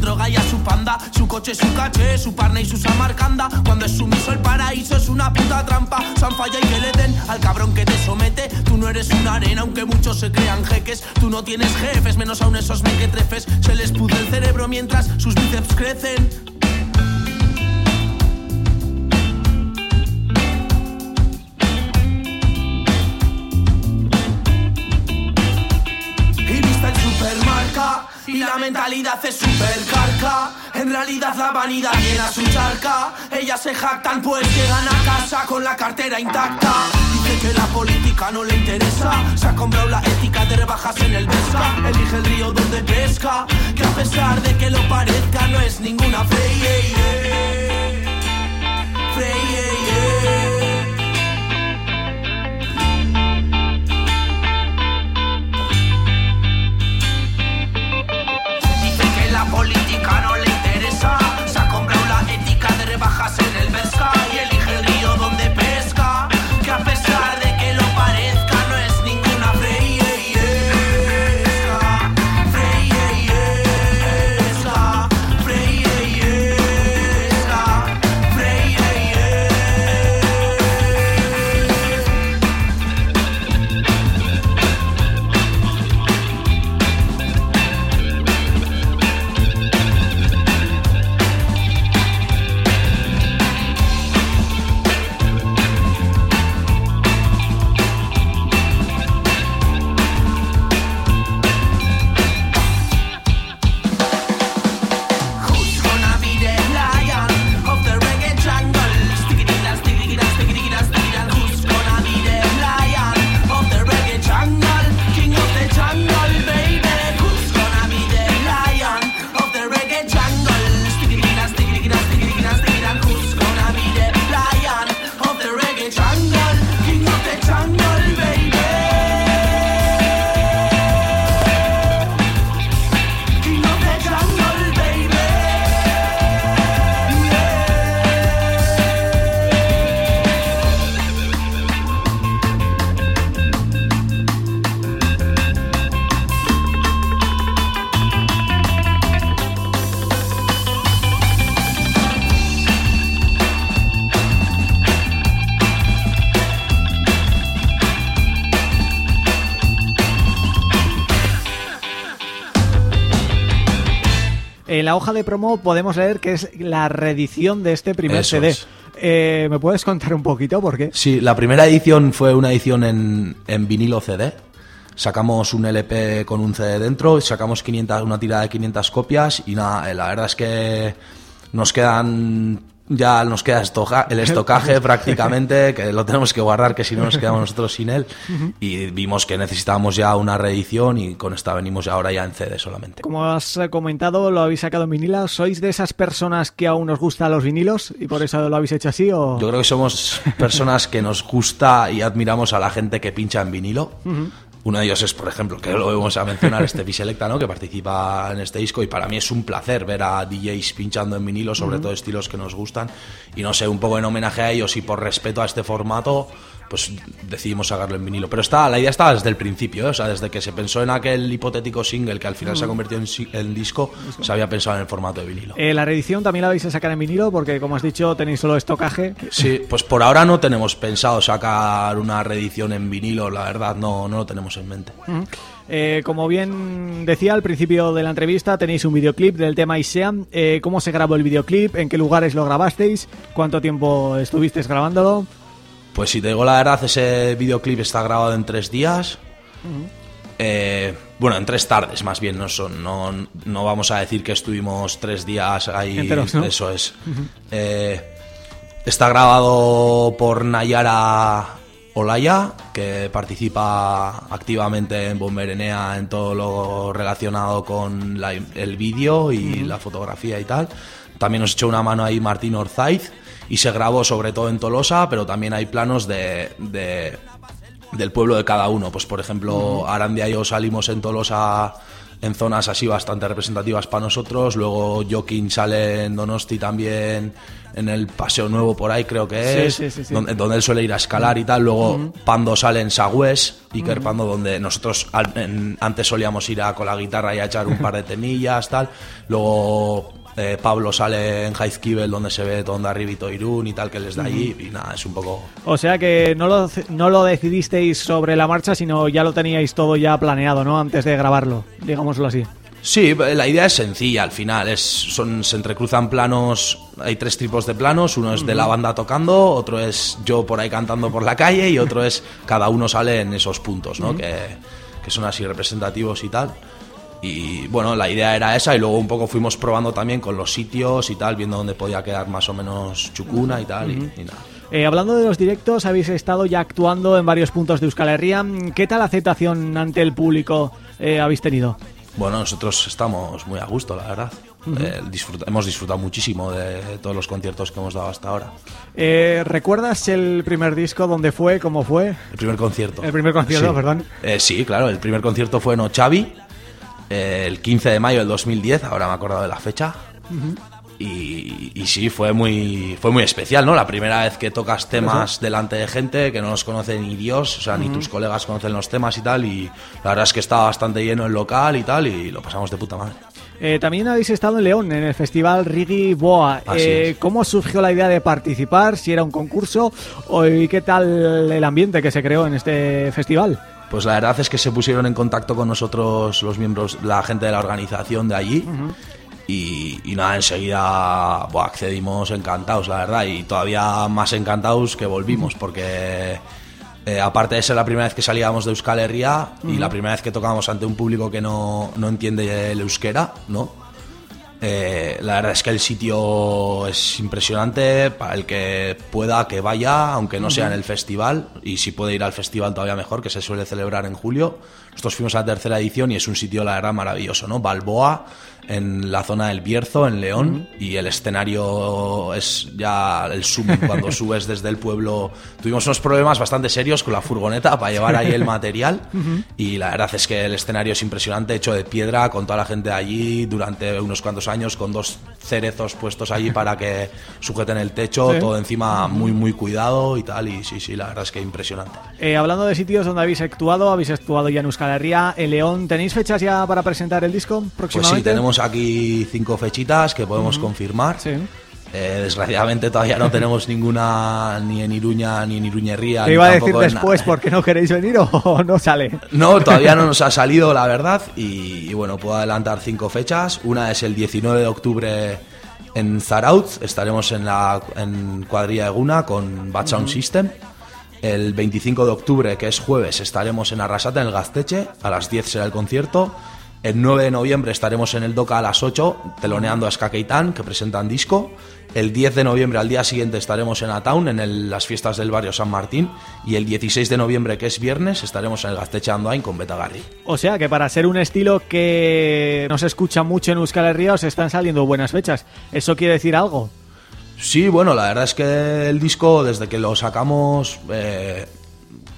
Droga y a su panda. Su coche, su caché, su parna y su samarcanda. Cuando es sumiso el paraíso es una puta trampa. San falla y que le den al cabrón que te somete. Tú no eres una arena, aunque muchos se crean jeques. Tú no tienes jefes, menos aún esos mequetrefes. Se les pudre el cerebro mientras sus bíceps crecen. Y la mentalidad es supercarca. En realidad la vanidad llena su charca. Ellas se jactan pues llegan a casa con la cartera intacta. Dice que la política no le interesa. Se ha comprado la ética de rebajas en el pesca. Elige el río donde pesca. Que a pesar de que lo parezca no es ninguna ey. Frey, ey, En la hoja de promo podemos leer que es la reedición de este primer Eso CD. es. Eh, ¿Me puedes contar un poquito por qué? Sí, la primera edición fue una edición en, en vinilo CD. Sacamos un LP con un CD dentro, sacamos 500, una tirada de 500 copias y nada, eh, la verdad es que nos quedan ya nos queda estoja- el <laughs> estocaje prácticamente, que lo tenemos que guardar, que si no nos quedamos nosotros sin él. Y vimos que necesitábamos ya una reedición y con esta venimos ahora ya en CD solamente. Como has eh, comentado, lo habéis sacado en vinilo. ¿Sois de esas personas que aún os gustan los vinilos y por eso lo habéis hecho así? O... Yo creo que somos personas que nos gusta y admiramos a la gente que pincha en vinilo. Uno de ellos es, por ejemplo, que lo vamos a mencionar, este Selecta, ¿no? que participa en este disco y para mí es un placer ver a DJs pinchando en vinilo, sobre todo estilos que nos gustan. Y no sé, un poco en homenaje a ellos y por respeto a este formato, pues decidimos sacarlo en vinilo. Pero está, la idea estaba desde el principio, ¿eh? o sea, desde que se pensó en aquel hipotético single que al final se ha convertido en, disco, se había pensado en el formato de vinilo. Eh, la reedición también la vais a sacar en vinilo porque, como has dicho, tenéis solo estocaje. Sí, pues por ahora no tenemos pensado sacar una reedición en vinilo, la verdad, no, no lo tenemos en mente. Eh, como bien decía al principio de la entrevista, tenéis un videoclip del tema Iseam. Eh, ¿Cómo se grabó el videoclip? ¿En qué lugares lo grabasteis? ¿Cuánto tiempo estuvisteis grabándolo? Pues si te digo la verdad, ese videoclip está grabado en tres días. Eh, bueno, en tres tardes más bien, no, son, no, no vamos a decir que estuvimos tres días ahí. Enteros, ¿no? Eso es. Eh, está grabado por Nayara Olaya, que participa activamente en Bomberenea en todo lo relacionado con la- el vídeo y la fotografía y tal. También nos echó una mano ahí Martín Orzaiz y se grabó sobre todo en Tolosa, pero también hay planos de, de- del pueblo de cada uno. Pues por ejemplo, Arandia y yo salimos en Tolosa en zonas así bastante representativas para nosotros. Luego Joaquín sale en Donosti también en el Paseo Nuevo por ahí creo que es, sí, sí, sí. Donde, donde él suele ir a escalar y tal. Luego Pando sale en Sagües, Iker Pando, donde nosotros al- en- antes solíamos ir a, con la guitarra y a echar un par de <laughs> temillas, tal. Luego eh, Pablo sale en Jaizkibel, donde se ve todo donde arribito Irún y tal, que él es de allí. Y nada, es un poco... O sea que no lo, no lo decidisteis sobre la marcha, sino ya lo teníais todo ya planeado, ¿no? Antes de grabarlo, digámoslo así. Sí, la idea es sencilla al final. Es, son, se entrecruzan planos. Hay tres tipos de planos. Uno es de la banda tocando, otro es yo por ahí cantando por la calle y otro es cada uno sale en esos puntos, ¿no? que, que son así representativos y tal. Y bueno, la idea era esa y luego un poco fuimos probando también con los sitios y tal, viendo dónde podía quedar más o menos chucuna y tal. y- y nada. Eh, hablando de los directos, habéis estado ya actuando en varios puntos de Euskal Herria. ¿Qué tal aceptación ante el público eh, habéis tenido? Bueno, nosotros estamos muy a gusto, la verdad. Eh, disfruta- hemos disfrutado muchísimo de todos los conciertos que hemos dado hasta ahora. Eh, ¿Recuerdas el primer disco? ¿Dónde fue? ¿Cómo fue? El primer concierto. El primer concierto, Sí. perdón. Eh, sí, claro, el primer concierto fue en Ochavi, el 15 de mayo del 2010, ahora me he acordado de la fecha. y, y sí, fue muy, fue muy especial, ¿no? La primera vez que tocas temas delante de gente que no los conoce ni Dios, o sea, ni tus colegas conocen los temas y tal, y la verdad es que estaba bastante lleno el local y tal, y lo pasamos de puta madre. Eh, también habéis estado en León, en el festival Rigi Boa. Eh. ¿Cómo surgió la idea de participar? ¿Si era un concurso? ¿O, ¿Y qué tal el ambiente que se creó en este festival? Pues la verdad es que se pusieron en contacto con nosotros los miembros, la gente de la organización de allí. y, y nada, enseguida accedimos encantados, la verdad. Y todavía más encantados que volvimos, porque eh, aparte de ser la primera vez que salíamos de Euskal Herria y la primera vez que tocábamos ante un público que no, no entiende el euskera, ¿no? Eh, la verdad es que el sitio es impresionante para el que pueda que vaya, aunque no sea en el festival, y si puede ir al festival todavía mejor, que se suele celebrar en julio. Nosotros fuimos a la tercera edición y es un sitio, la verdad, maravilloso, ¿no? Balboa, en la zona del Bierzo, en León, y el escenario es ya el zoom cuando <laughs> subes desde el pueblo. Tuvimos unos problemas bastante serios con la furgoneta para llevar ahí el material, <laughs> y la verdad es que el escenario es impresionante, hecho de piedra, con toda la gente allí durante unos cuantos años, con dos cerezos puestos allí para que <laughs> sujeten el techo, Sí. todo encima muy, muy cuidado y tal, y sí, sí, la verdad es que impresionante. Eh, hablando de sitios donde habéis actuado, habéis actuado ya en Euskal Herria, en León. ¿Tenéis fechas ya para presentar el disco Pues próximamente? sí, tenemos aquí cinco fechitas que podemos confirmar. Sí. Eh, desgraciadamente todavía no tenemos ninguna ni en Iruña ni en Iruñería. Te iba a decir después por qué no queréis venir o <laughs> no sale. No, todavía no nos ha salido, la verdad. Y, y bueno, puedo adelantar cinco fechas. Una es el 19 de octubre en Zarautz. Estaremos en la en cuadrilla de Guna con Bad Sound System. El 25 de octubre, que es jueves, estaremos en Arrasate, en el Gazteche. A las 10 será el concierto. El 9 de noviembre estaremos en el DOCA a las 8, teloneando a Ska Keitán, que presentan disco. El 10 de noviembre, al día siguiente, estaremos en Ataun, en el- las fiestas del barrio San Martín. Y el 16 de noviembre, que es viernes, estaremos en el Gazteche Andoain con Betagarri. O sea que para ser un estilo que no se escucha mucho en Euskal Herria os están saliendo buenas fechas. ¿Eso quiere decir algo? Sí, bueno, la verdad es que el disco, desde que lo sacamos, eh,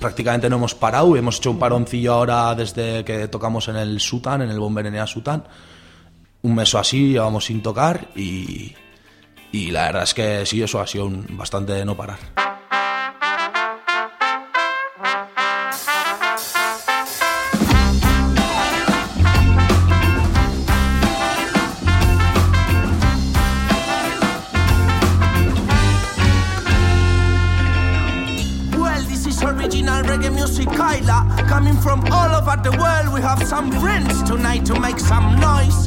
prácticamente no hemos parado. Hemos hecho un paroncillo ahora desde que tocamos en el Sutan, en el Bomberenea Sutan. Un mes o así llevamos sin tocar y, y la verdad es que sí, eso ha sido bastante de no parar. Coming from all over the world, we have some friends tonight to make some noise.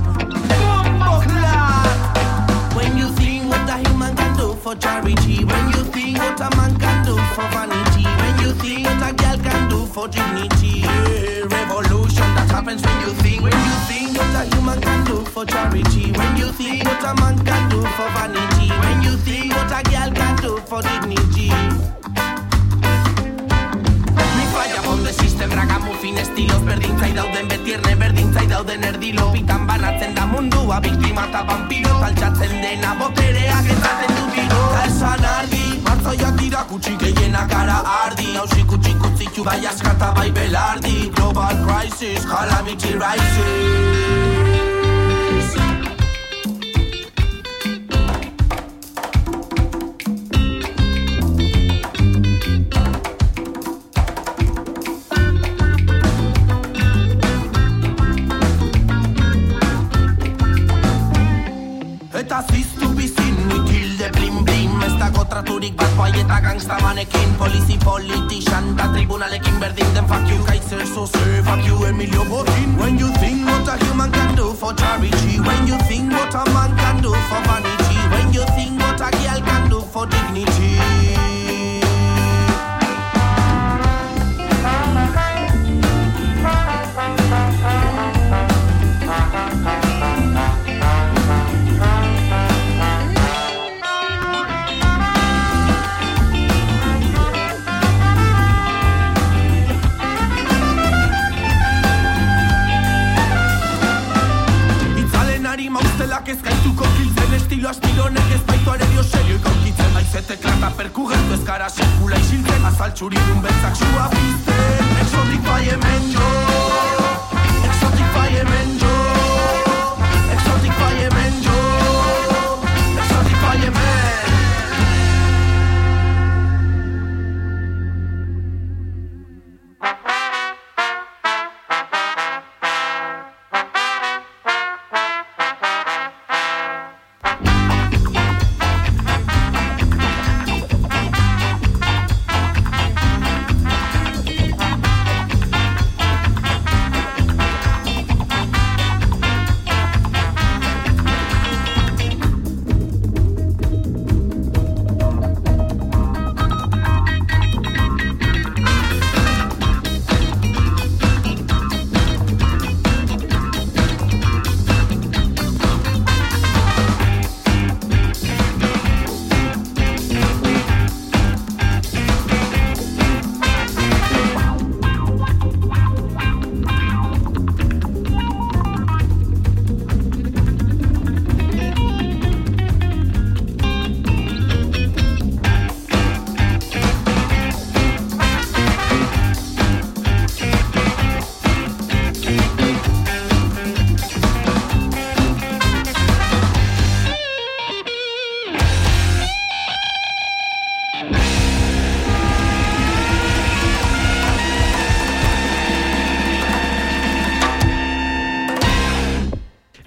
When you think what a human can do for charity, when you think what a man can do for vanity, when you think what a girl can do for dignity, yeah, revolution that happens when you think, when you think what a human can do for charity, when you think what a man can do for vanity, when you think what a girl can do for dignity. Bonde system ragamuffin estilos berdintza dauden betierne berdintza dauden erdilo. Bitan banatzen da mundua biktima eta vampiro. Taltzatzen dena botereak ezaten du biro Ta esan argi marzoiak dira kutsi gehienak gara ardi. Hausi kutsi kutzitxu bai askata bai belardi. Global crisis calamity rises Ez bat bai eta gangsta manekin Polizi politician da tribunalekin berdin den Fuck you Kaiser so fuck you Emilio When you think what a human can do for charity When you think what a man can do for vanity When you think what a girl can do for dignity maustelak ez gaituko kiltzen Estilo aspironek ez baitu arerio serio ikautitzen Aizete klata perku gertu ez gara sekula isiltzen Azaltxuridun beltzak sua pizten. Exotic bai hemen jo Exotic bai hemen jo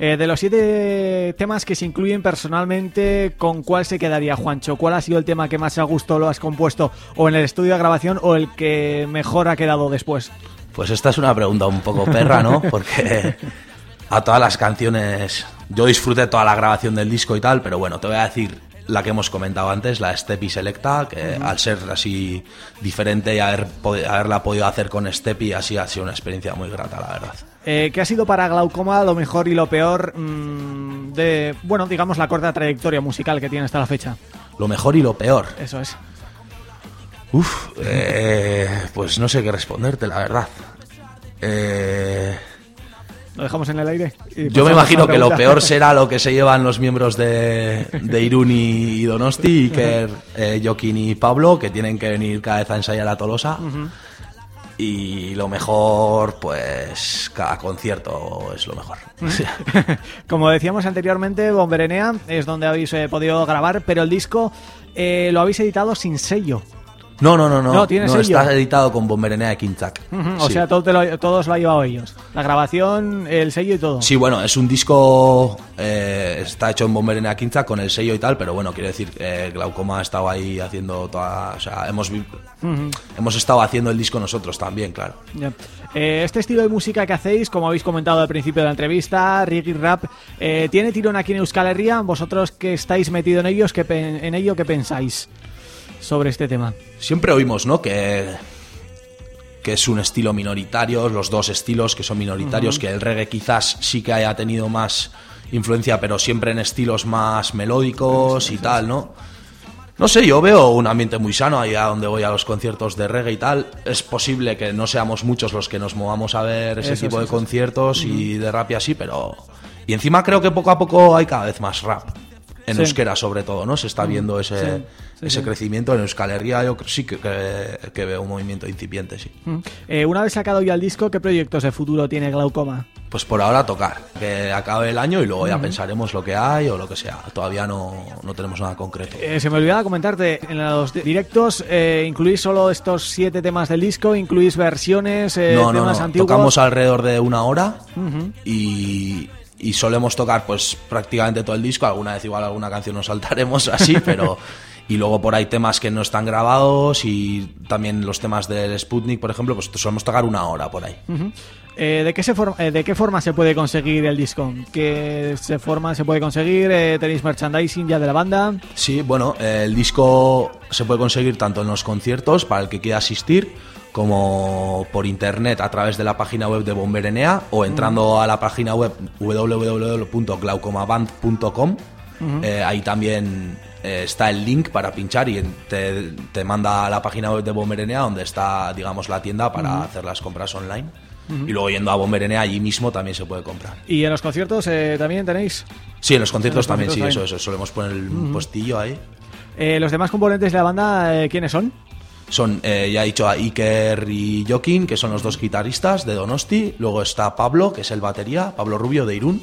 Eh, de los siete temas que se incluyen personalmente, ¿con cuál se quedaría Juancho? ¿Cuál ha sido el tema que más a gusto lo has compuesto? ¿O en el estudio de grabación o el que mejor ha quedado después? Pues esta es una pregunta un poco perra, ¿no? <laughs> Porque a todas las canciones yo disfruté toda la grabación del disco y tal, pero bueno, te voy a decir la que hemos comentado antes, la Stepi Selecta, que al ser así diferente y haber, pod- haberla podido hacer con Stepi, así ha sido una experiencia muy grata, la verdad. Eh, ¿Qué ha sido para Glaucoma lo mejor y lo peor mm, de, bueno, digamos, la corta trayectoria musical que tiene hasta la fecha? Lo mejor y lo peor. Eso es. Uf, eh, pues no sé qué responderte, la verdad. Eh, ¿Lo dejamos en el aire? Yo me imagino que lo peor <laughs> será lo que se llevan los miembros de, de Iruni y Donosti, Iker, eh, Joaquín y Pablo, que tienen que venir cada vez a ensayar a Tolosa. Ujú. Y lo mejor, pues cada concierto es lo mejor. <laughs> Como decíamos anteriormente, Bomberenea es donde habéis eh, podido grabar, pero el disco eh, lo habéis editado sin sello. No, no, no, no. No, tiene sello. está editado con Bomberenea de Quintac. Ujú, O Sí. sea, todo te lo- todos lo han llevado ellos. La grabación, el sello y todo. Sí, bueno, es un disco, eh, está hecho en Bomberena Quinta con el sello y tal, pero bueno, quiero decir, eh, Glaucoma ha estado ahí haciendo toda, o sea, hemos, vi- Ujú. hemos estado haciendo el disco nosotros también, claro. Ya. Eh, este estilo de música que hacéis, como habéis comentado al principio de la entrevista, reggae rap, eh, ¿tiene tirón aquí en Euskal Herria? Vosotros que estáis metidos en ellos, ¿qué pen- en ello, ¿qué pensáis sobre este tema? Siempre oímos, ¿no? Que, que es un estilo minoritario, los dos estilos que son minoritarios, que el reggae quizás sí que haya tenido más influencia, pero siempre en estilos más melódicos y tal, ¿no? No sé, yo veo un ambiente muy sano allá donde voy a los conciertos de reggae y tal. Es posible que no seamos muchos los que nos movamos a ver ese Eso tipo de eso conciertos y de rap y así, pero... Y encima creo que poco a poco hay cada vez más rap. En Sí. euskera sobre todo, ¿no? Se está viendo ese, Sí, sí, ese crecimiento en Euskal Herria. Yo creo- sí que, que, que veo un movimiento incipiente, sí. Eh, una vez sacado ya el disco, ¿qué proyectos de futuro tiene Glaucoma? Pues por ahora tocar, que acabe el año y luego ya pensaremos lo que hay o lo que sea. Todavía no, no tenemos nada concreto. Eh, se me olvidaba comentarte, en los di- directos eh, incluís solo estos siete temas del disco, incluís versiones, eh, no, no, temas no. antiguos. Tocamos alrededor de una hora y, y solemos tocar pues prácticamente todo el disco, alguna vez igual alguna canción nos saltaremos así, <laughs> pero y luego por ahí temas que no están grabados y también los temas del Sputnik, por ejemplo, pues solemos tocar una hora por ahí. Eh, ¿de, qué se eh, ¿De qué forma se puede conseguir el disco? ¿Qué se forma se puede conseguir? Eh, ¿Tenéis merchandising ya de la banda? Sí, bueno, el disco se puede conseguir tanto en los conciertos para el que quiera asistir como por internet a través de la página web de Bomberenea o entrando a la página web www.glaucomaband.com. ahí también está el link para pinchar y te, te, manda a la página web de Bomberenea donde está, digamos, la tienda para hacer las compras online. Y luego yendo a Bomberenea allí mismo también se puede comprar. ¿Y en los conciertos eh, también tenéis? Sí, en los conciertos, también, sí, eso, eso. Solemos poner el postillo ahí. Eh, ¿Los demás componentes de la banda eh, quiénes son? Son, ya he dicho, a Iker y Joaquín, que son los dos guitarristas de Donosti. Luego está Pablo, que es el batería, Pablo Rubio de Irún.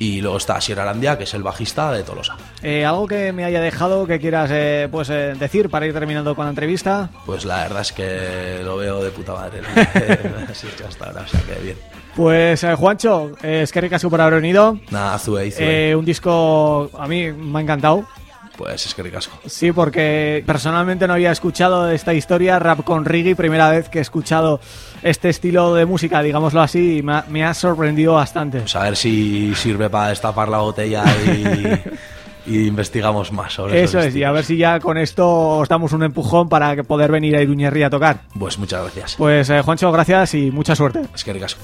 Y luego está Sierra Arandia, que es el bajista de Tolosa. Eh, ¿Algo que me haya dejado que quieras eh, pues eh, decir para ir terminando con la entrevista? Pues la verdad es que lo veo de puta madre. Así que hasta ahora, o sea que bien. Pues Juancho, es que ricasco por haber venido. Nada, eh, Un disco a mí me ha encantado. Pues es que ricasco. Sí, porque personalmente no había escuchado esta historia, rap con reggae, primera vez que he escuchado este estilo de música, digámoslo así, y me ha, sorprendido bastante. Pues a ver si sirve para destapar la botella <laughs> y, investigamos más sobre eso. Eso es, y a ver si ya con esto os damos un empujón para poder venir a Iruñerri a tocar. Pues muchas gracias. Pues eh, Juancho, gracias y mucha suerte. Es que ricasco.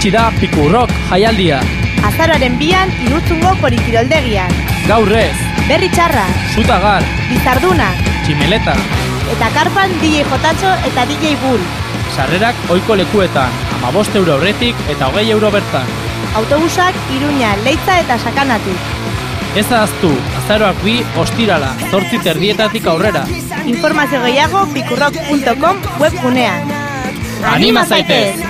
Iritsi da Pikurrok jaialdia. azaroaren bian irutzungo korikiroldegian. Gaur ez, Berri txarra, Zutagar, bizarduna, Tximeleta, eta karpan DJ Jotatxo eta DJ Bull. sarrerak oiko lekuetan, amabost euro horretik eta hogei euro bertan. Autobusak Iruña, Leitza eta Sakanatik. Ez ahaztu, azaroak bi ostirala, zortzi terdietatik aurrera. Informazio gehiago pikurrock.com webgunean. Anima zaitez!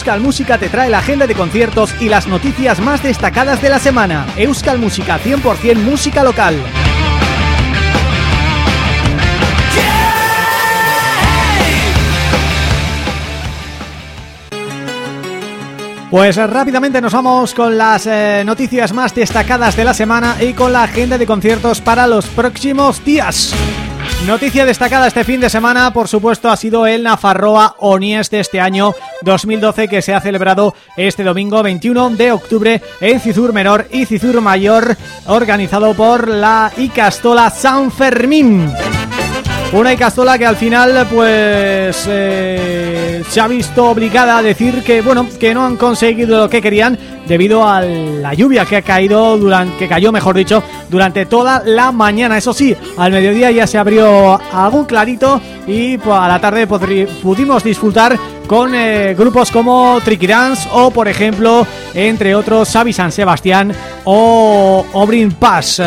Euskal Música te trae la agenda de conciertos y las noticias más destacadas de la semana. Euskal Música 100% música local. Pues rápidamente nos vamos con las eh, noticias más destacadas de la semana y con la agenda de conciertos para los próximos días. Noticia destacada este fin de semana, por supuesto, ha sido el Nafarroa Onies de este año 2012 que se ha celebrado este domingo 21 de octubre en Cizur Menor y Cizur Mayor, organizado por la Icastola San Fermín. Una Icastola que al final pues eh, se ha visto obligada a decir que bueno que no han conseguido lo que querían debido a la lluvia que ha caído durante que cayó mejor dicho durante toda la mañana. Eso sí, al mediodía ya se abrió algún clarito y pues, a la tarde pudimos disfrutar con eh, grupos como Tricky Dance o por ejemplo entre otros Xavi San Sebastián o Obrin Pass.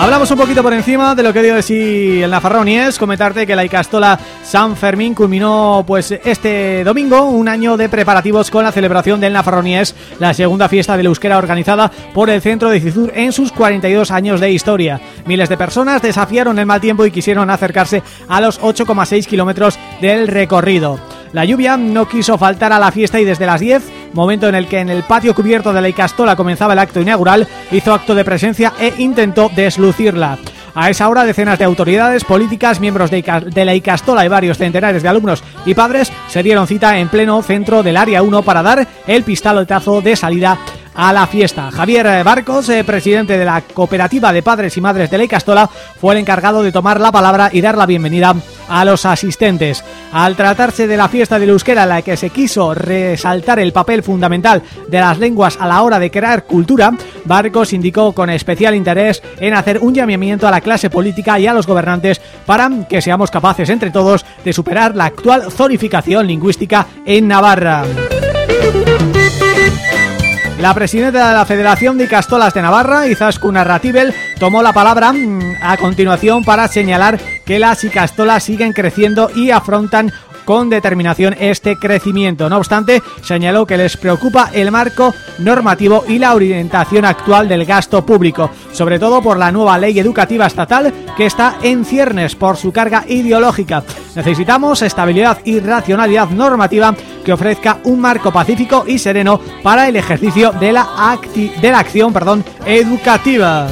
Hablamos un poquito por encima de lo que dio de sí el Nafarrón es comentarte que la Icastola San Fermín culminó pues este domingo un año de preparativos con la celebración del Nafarronies, la segunda fiesta de la euskera organizada por el Centro de Cizur en sus 42 años de historia. Miles de personas desafiaron el mal tiempo y quisieron acercarse a los 8,6 kilómetros del recorrido. La lluvia no quiso faltar a la fiesta y desde las 10, momento en el que en el patio cubierto de la Icastola comenzaba el acto inaugural, hizo acto de presencia e intentó deslucirla. A esa hora decenas de autoridades políticas, miembros de, la Icastola y varios centenares de alumnos y padres se dieron cita en pleno centro del Área 1 para dar el pistoletazo de salida a la fiesta. Javier eh, Barcos, eh, presidente de la Cooperativa de Padres y Madres de la Icastola, fue el encargado de tomar la palabra y dar la bienvenida a los asistentes. Al tratarse de la fiesta de la euskera la que se quiso resaltar el papel fundamental de las lenguas a la hora de crear cultura, Barcos indicó con especial interés en hacer un llamamiento a la clase política y a los gobernantes para que seamos capaces entre todos de superar la actual zonificación lingüística en Navarra. La presidenta de la Federación de Castolas de Navarra, Izaskun Arratibel, tomó la palabra mm, a continuación para señalar que las Icastolas siguen creciendo y afrontan con determinación este crecimiento. No obstante, señaló que les preocupa el marco normativo y la orientación actual del gasto público, sobre todo por la nueva ley educativa estatal que está en ciernes por su carga ideológica. Necesitamos estabilidad y racionalidad normativa que ofrezca un marco pacífico y sereno para el ejercicio de la, de la acción perdón, educativa.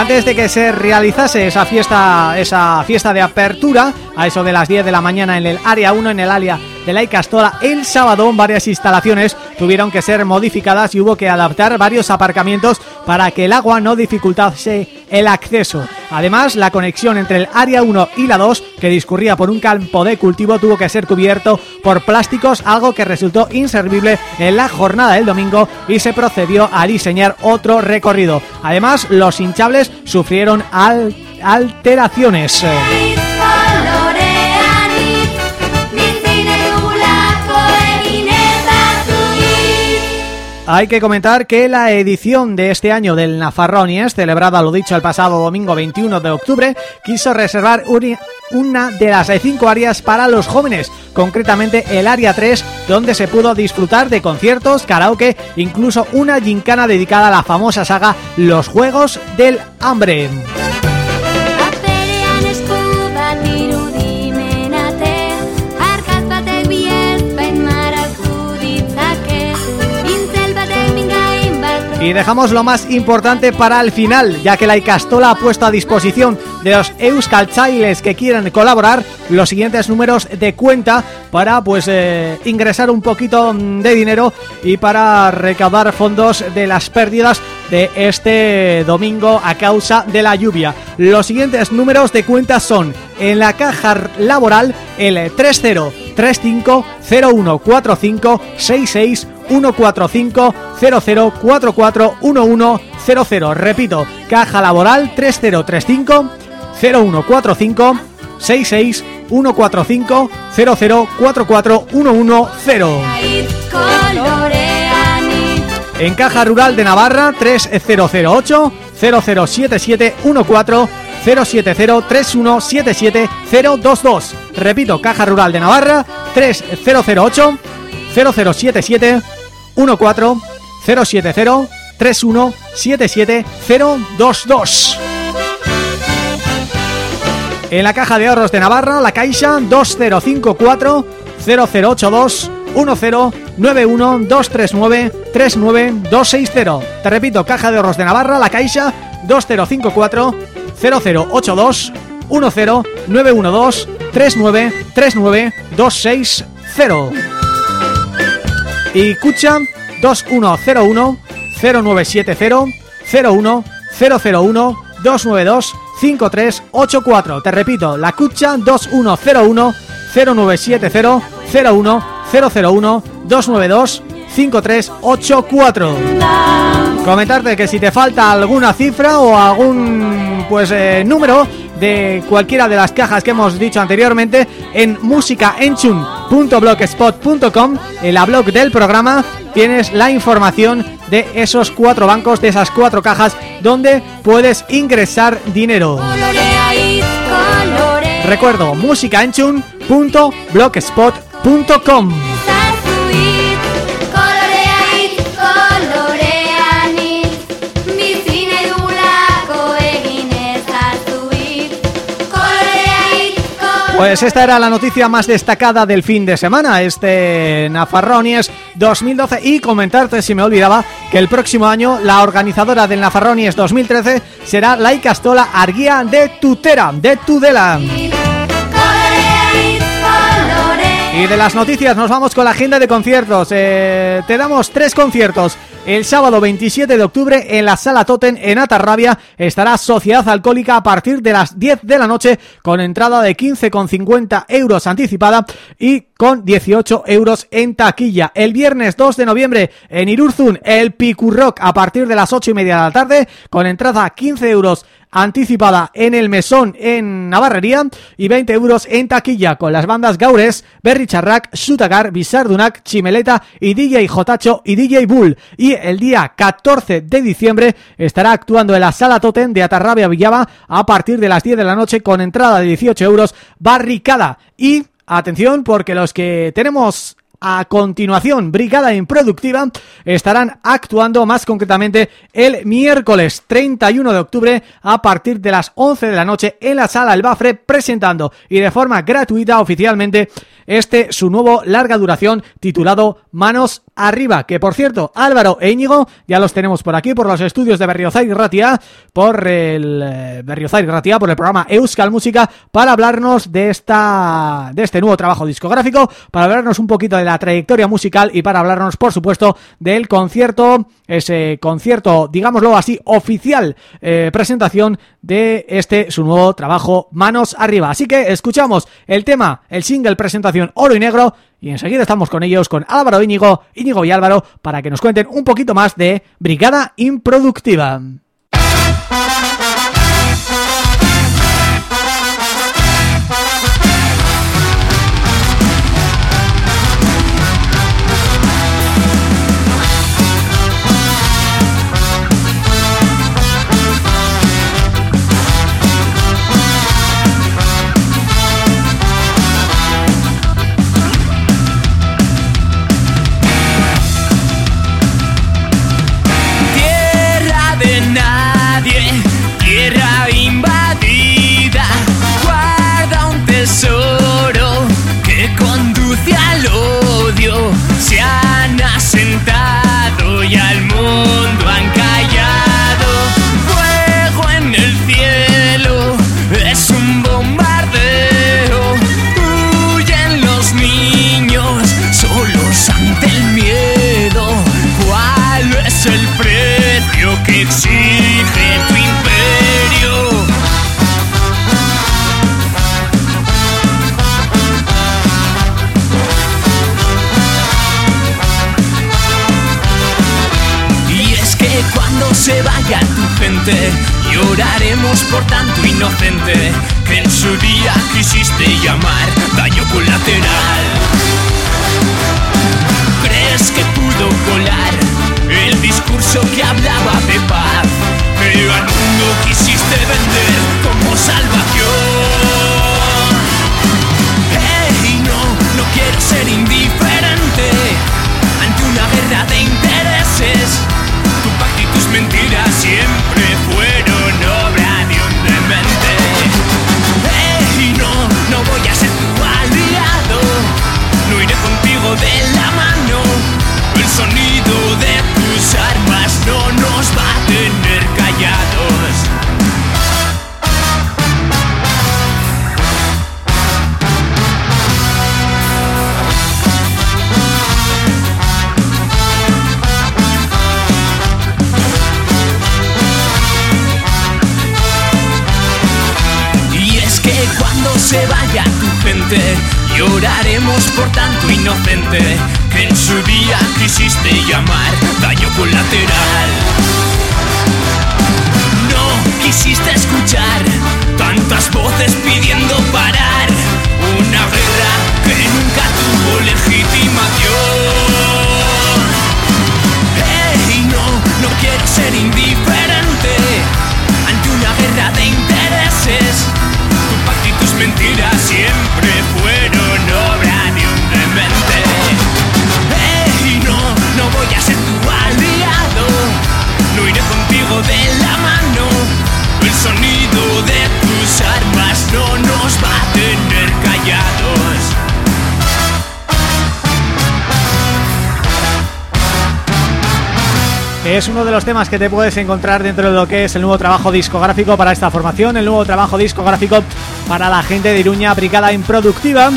Antes de que se realizase esa fiesta esa fiesta de apertura, a eso de las 10 de la mañana en el área 1, en el área de la Icastola, el sábado varias instalaciones tuvieron que ser modificadas y hubo que adaptar varios aparcamientos para que el agua no dificultase el acceso. Además, la conexión entre el área 1 y la 2, que discurría por un campo de cultivo, tuvo que ser cubierto por plásticos, algo que resultó inservible en la jornada del domingo y se procedió a diseñar otro recorrido. Además, los hinchables sufrieron alteraciones. Hay que comentar que la edición de este año del Nafarronies, celebrada, lo dicho, el pasado domingo 21 de octubre, quiso reservar una de las cinco áreas para los jóvenes, concretamente el área 3, donde se pudo disfrutar de conciertos, karaoke, incluso una gincana dedicada a la famosa saga Los Juegos del Hambre. Y dejamos lo más importante para el final, ya que la Icastola ha puesto a disposición de los Euskal Chailes que quieran colaborar los siguientes números de cuenta para pues eh, ingresar un poquito de dinero y para recaudar fondos de las pérdidas de este domingo a causa de la lluvia. Los siguientes números de cuenta son en la caja laboral el 3035 0145 66 145 00441100. Repito, caja laboral 3035 0145 66 145 00441110. En Caja Rural de Navarra 3008 0077 14 070 3177 022. Repito, Caja Rural de Navarra 3008 0077 14 070 31 77 022. En la caja de ahorros de Navarra, la Caixa 2054 0082 1091 239 39260. Te repito, caja de ahorros de Navarra, la Caixa 2054 0082 10912 3939 260. Y Cucha 2101 0970 01 001 292 5384. Te repito, la Cucha 2101 0970 01 001 292 5384. Comentarte que si te falta alguna cifra o algún pues eh, número de cualquiera de las cajas que hemos dicho anteriormente en musicaenchun.blogspot.com en la blog del programa tienes la información de esos cuatro bancos, de esas cuatro cajas donde puedes ingresar dinero. Recuerdo, musicaenchun.blogspot.com Pues esta era la noticia más destacada del fin de semana, este Nafarronies 2012 y comentarte, si me olvidaba, que el próximo año la organizadora del Nafarronies 2013 será la Icastola Arguía de Tutera, de Tudela. Y de las noticias nos vamos con la agenda de conciertos. Eh, te damos tres conciertos el sábado 27 de octubre en la Sala Toten en Atarrabia estará Sociedad Alcohólica a partir de las 10 de la noche con entrada de 15,50 euros anticipada y con 18 euros en taquilla. El viernes 2 de noviembre en Irurzun el Picurrock a partir de las 8 y media de la tarde con entrada 15 euros anticipada en el Mesón en Navarrería y 20 euros en taquilla con las bandas Gaures, Berry Charrac, Sutagar, Bizardunac, Chimeleta y DJ Jotacho y DJ Bull. Y el día 14 de diciembre estará actuando en la Sala Totem de Atarrabia Villaba a partir de las 10 de la noche con entrada de 18 euros barricada. Y atención porque los que tenemos a continuación, Brigada Improductiva estarán actuando más concretamente el miércoles 31 de octubre a partir de las 11 de la noche en la Sala El Bafre presentando y de forma gratuita oficialmente este su nuevo larga duración titulado Manos Arriba, que por cierto Álvaro e Íñigo ya los tenemos por aquí por los estudios de Berriozar y Ratia por el eh, Ratia por el programa Euskal Música para hablarnos de esta de este nuevo trabajo discográfico, para hablarnos un poquito de la trayectoria musical y para hablarnos, por supuesto, del concierto, ese concierto, digámoslo así, oficial eh, presentación de este, su nuevo trabajo, Manos Arriba. Así que escuchamos el tema, el single presentación Oro y Negro y enseguida estamos con ellos, con Álvaro Íñigo, Íñigo y Álvaro, para que nos cuenten un poquito más de Brigada Improductiva. Es uno de los temas que te puedes encontrar dentro de lo que es el nuevo trabajo discográfico para esta formación, el nuevo trabajo discográfico para la gente de Iruña Brigada Improductiva.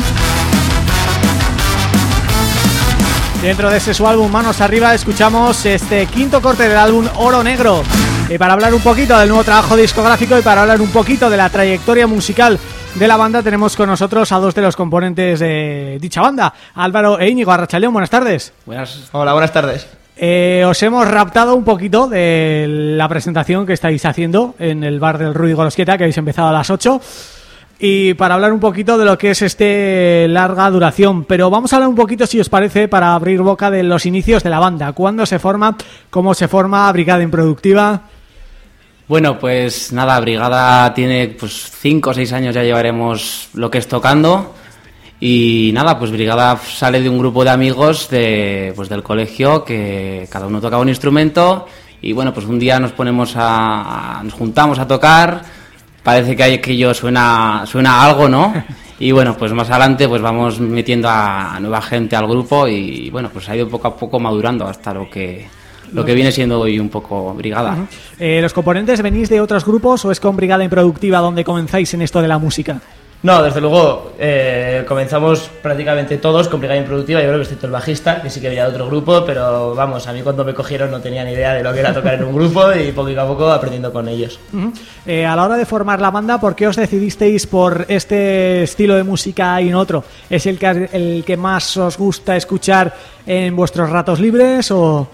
Dentro de ese su álbum Manos Arriba escuchamos este quinto corte del álbum Oro Negro. Y para hablar un poquito del nuevo trabajo discográfico y para hablar un poquito de la trayectoria musical de la banda tenemos con nosotros a dos de los componentes de dicha banda, Álvaro e Íñigo Arrachaleón, buenas tardes. Buenas. Hola, buenas tardes. Eh, os hemos raptado un poquito de la presentación que estáis haciendo en el bar del Rudy Golosquieta, que habéis empezado a las 8 y para hablar un poquito de lo que es este larga duración. Pero vamos a hablar un poquito, si os parece, para abrir boca de los inicios de la banda. ¿Cuándo se forma? ¿Cómo se forma Brigada Improductiva? Bueno, pues nada, Brigada tiene pues cinco o seis años ya llevaremos lo que es tocando y nada, pues Brigada sale de un grupo de amigos de, pues del colegio que cada uno tocaba un instrumento y bueno, pues un día nos ponemos a, nos juntamos a tocar, parece que hay aquello suena suena a algo, ¿no? Y bueno, pues más adelante pues vamos metiendo a, a nueva gente al grupo y bueno, pues ha ido poco a poco madurando hasta lo que lo que viene siendo hoy un poco Brigada. Eh, ¿Los componentes venís de otros grupos o es con Brigada Improductiva donde comenzáis en esto de la música? No, desde luego, eh, comenzamos prácticamente todos con Brigada Improductiva, yo creo que excepto el bajista, que sí que venía de otro grupo, pero vamos, a mí cuando me cogieron no tenía ni idea de lo que era tocar en un grupo y poquito a poco aprendiendo con ellos. Eh, a la hora de formar la banda, ¿por qué os decidisteis por este estilo de música y no otro? ¿Es el que, el que más os gusta escuchar en vuestros ratos libres o...?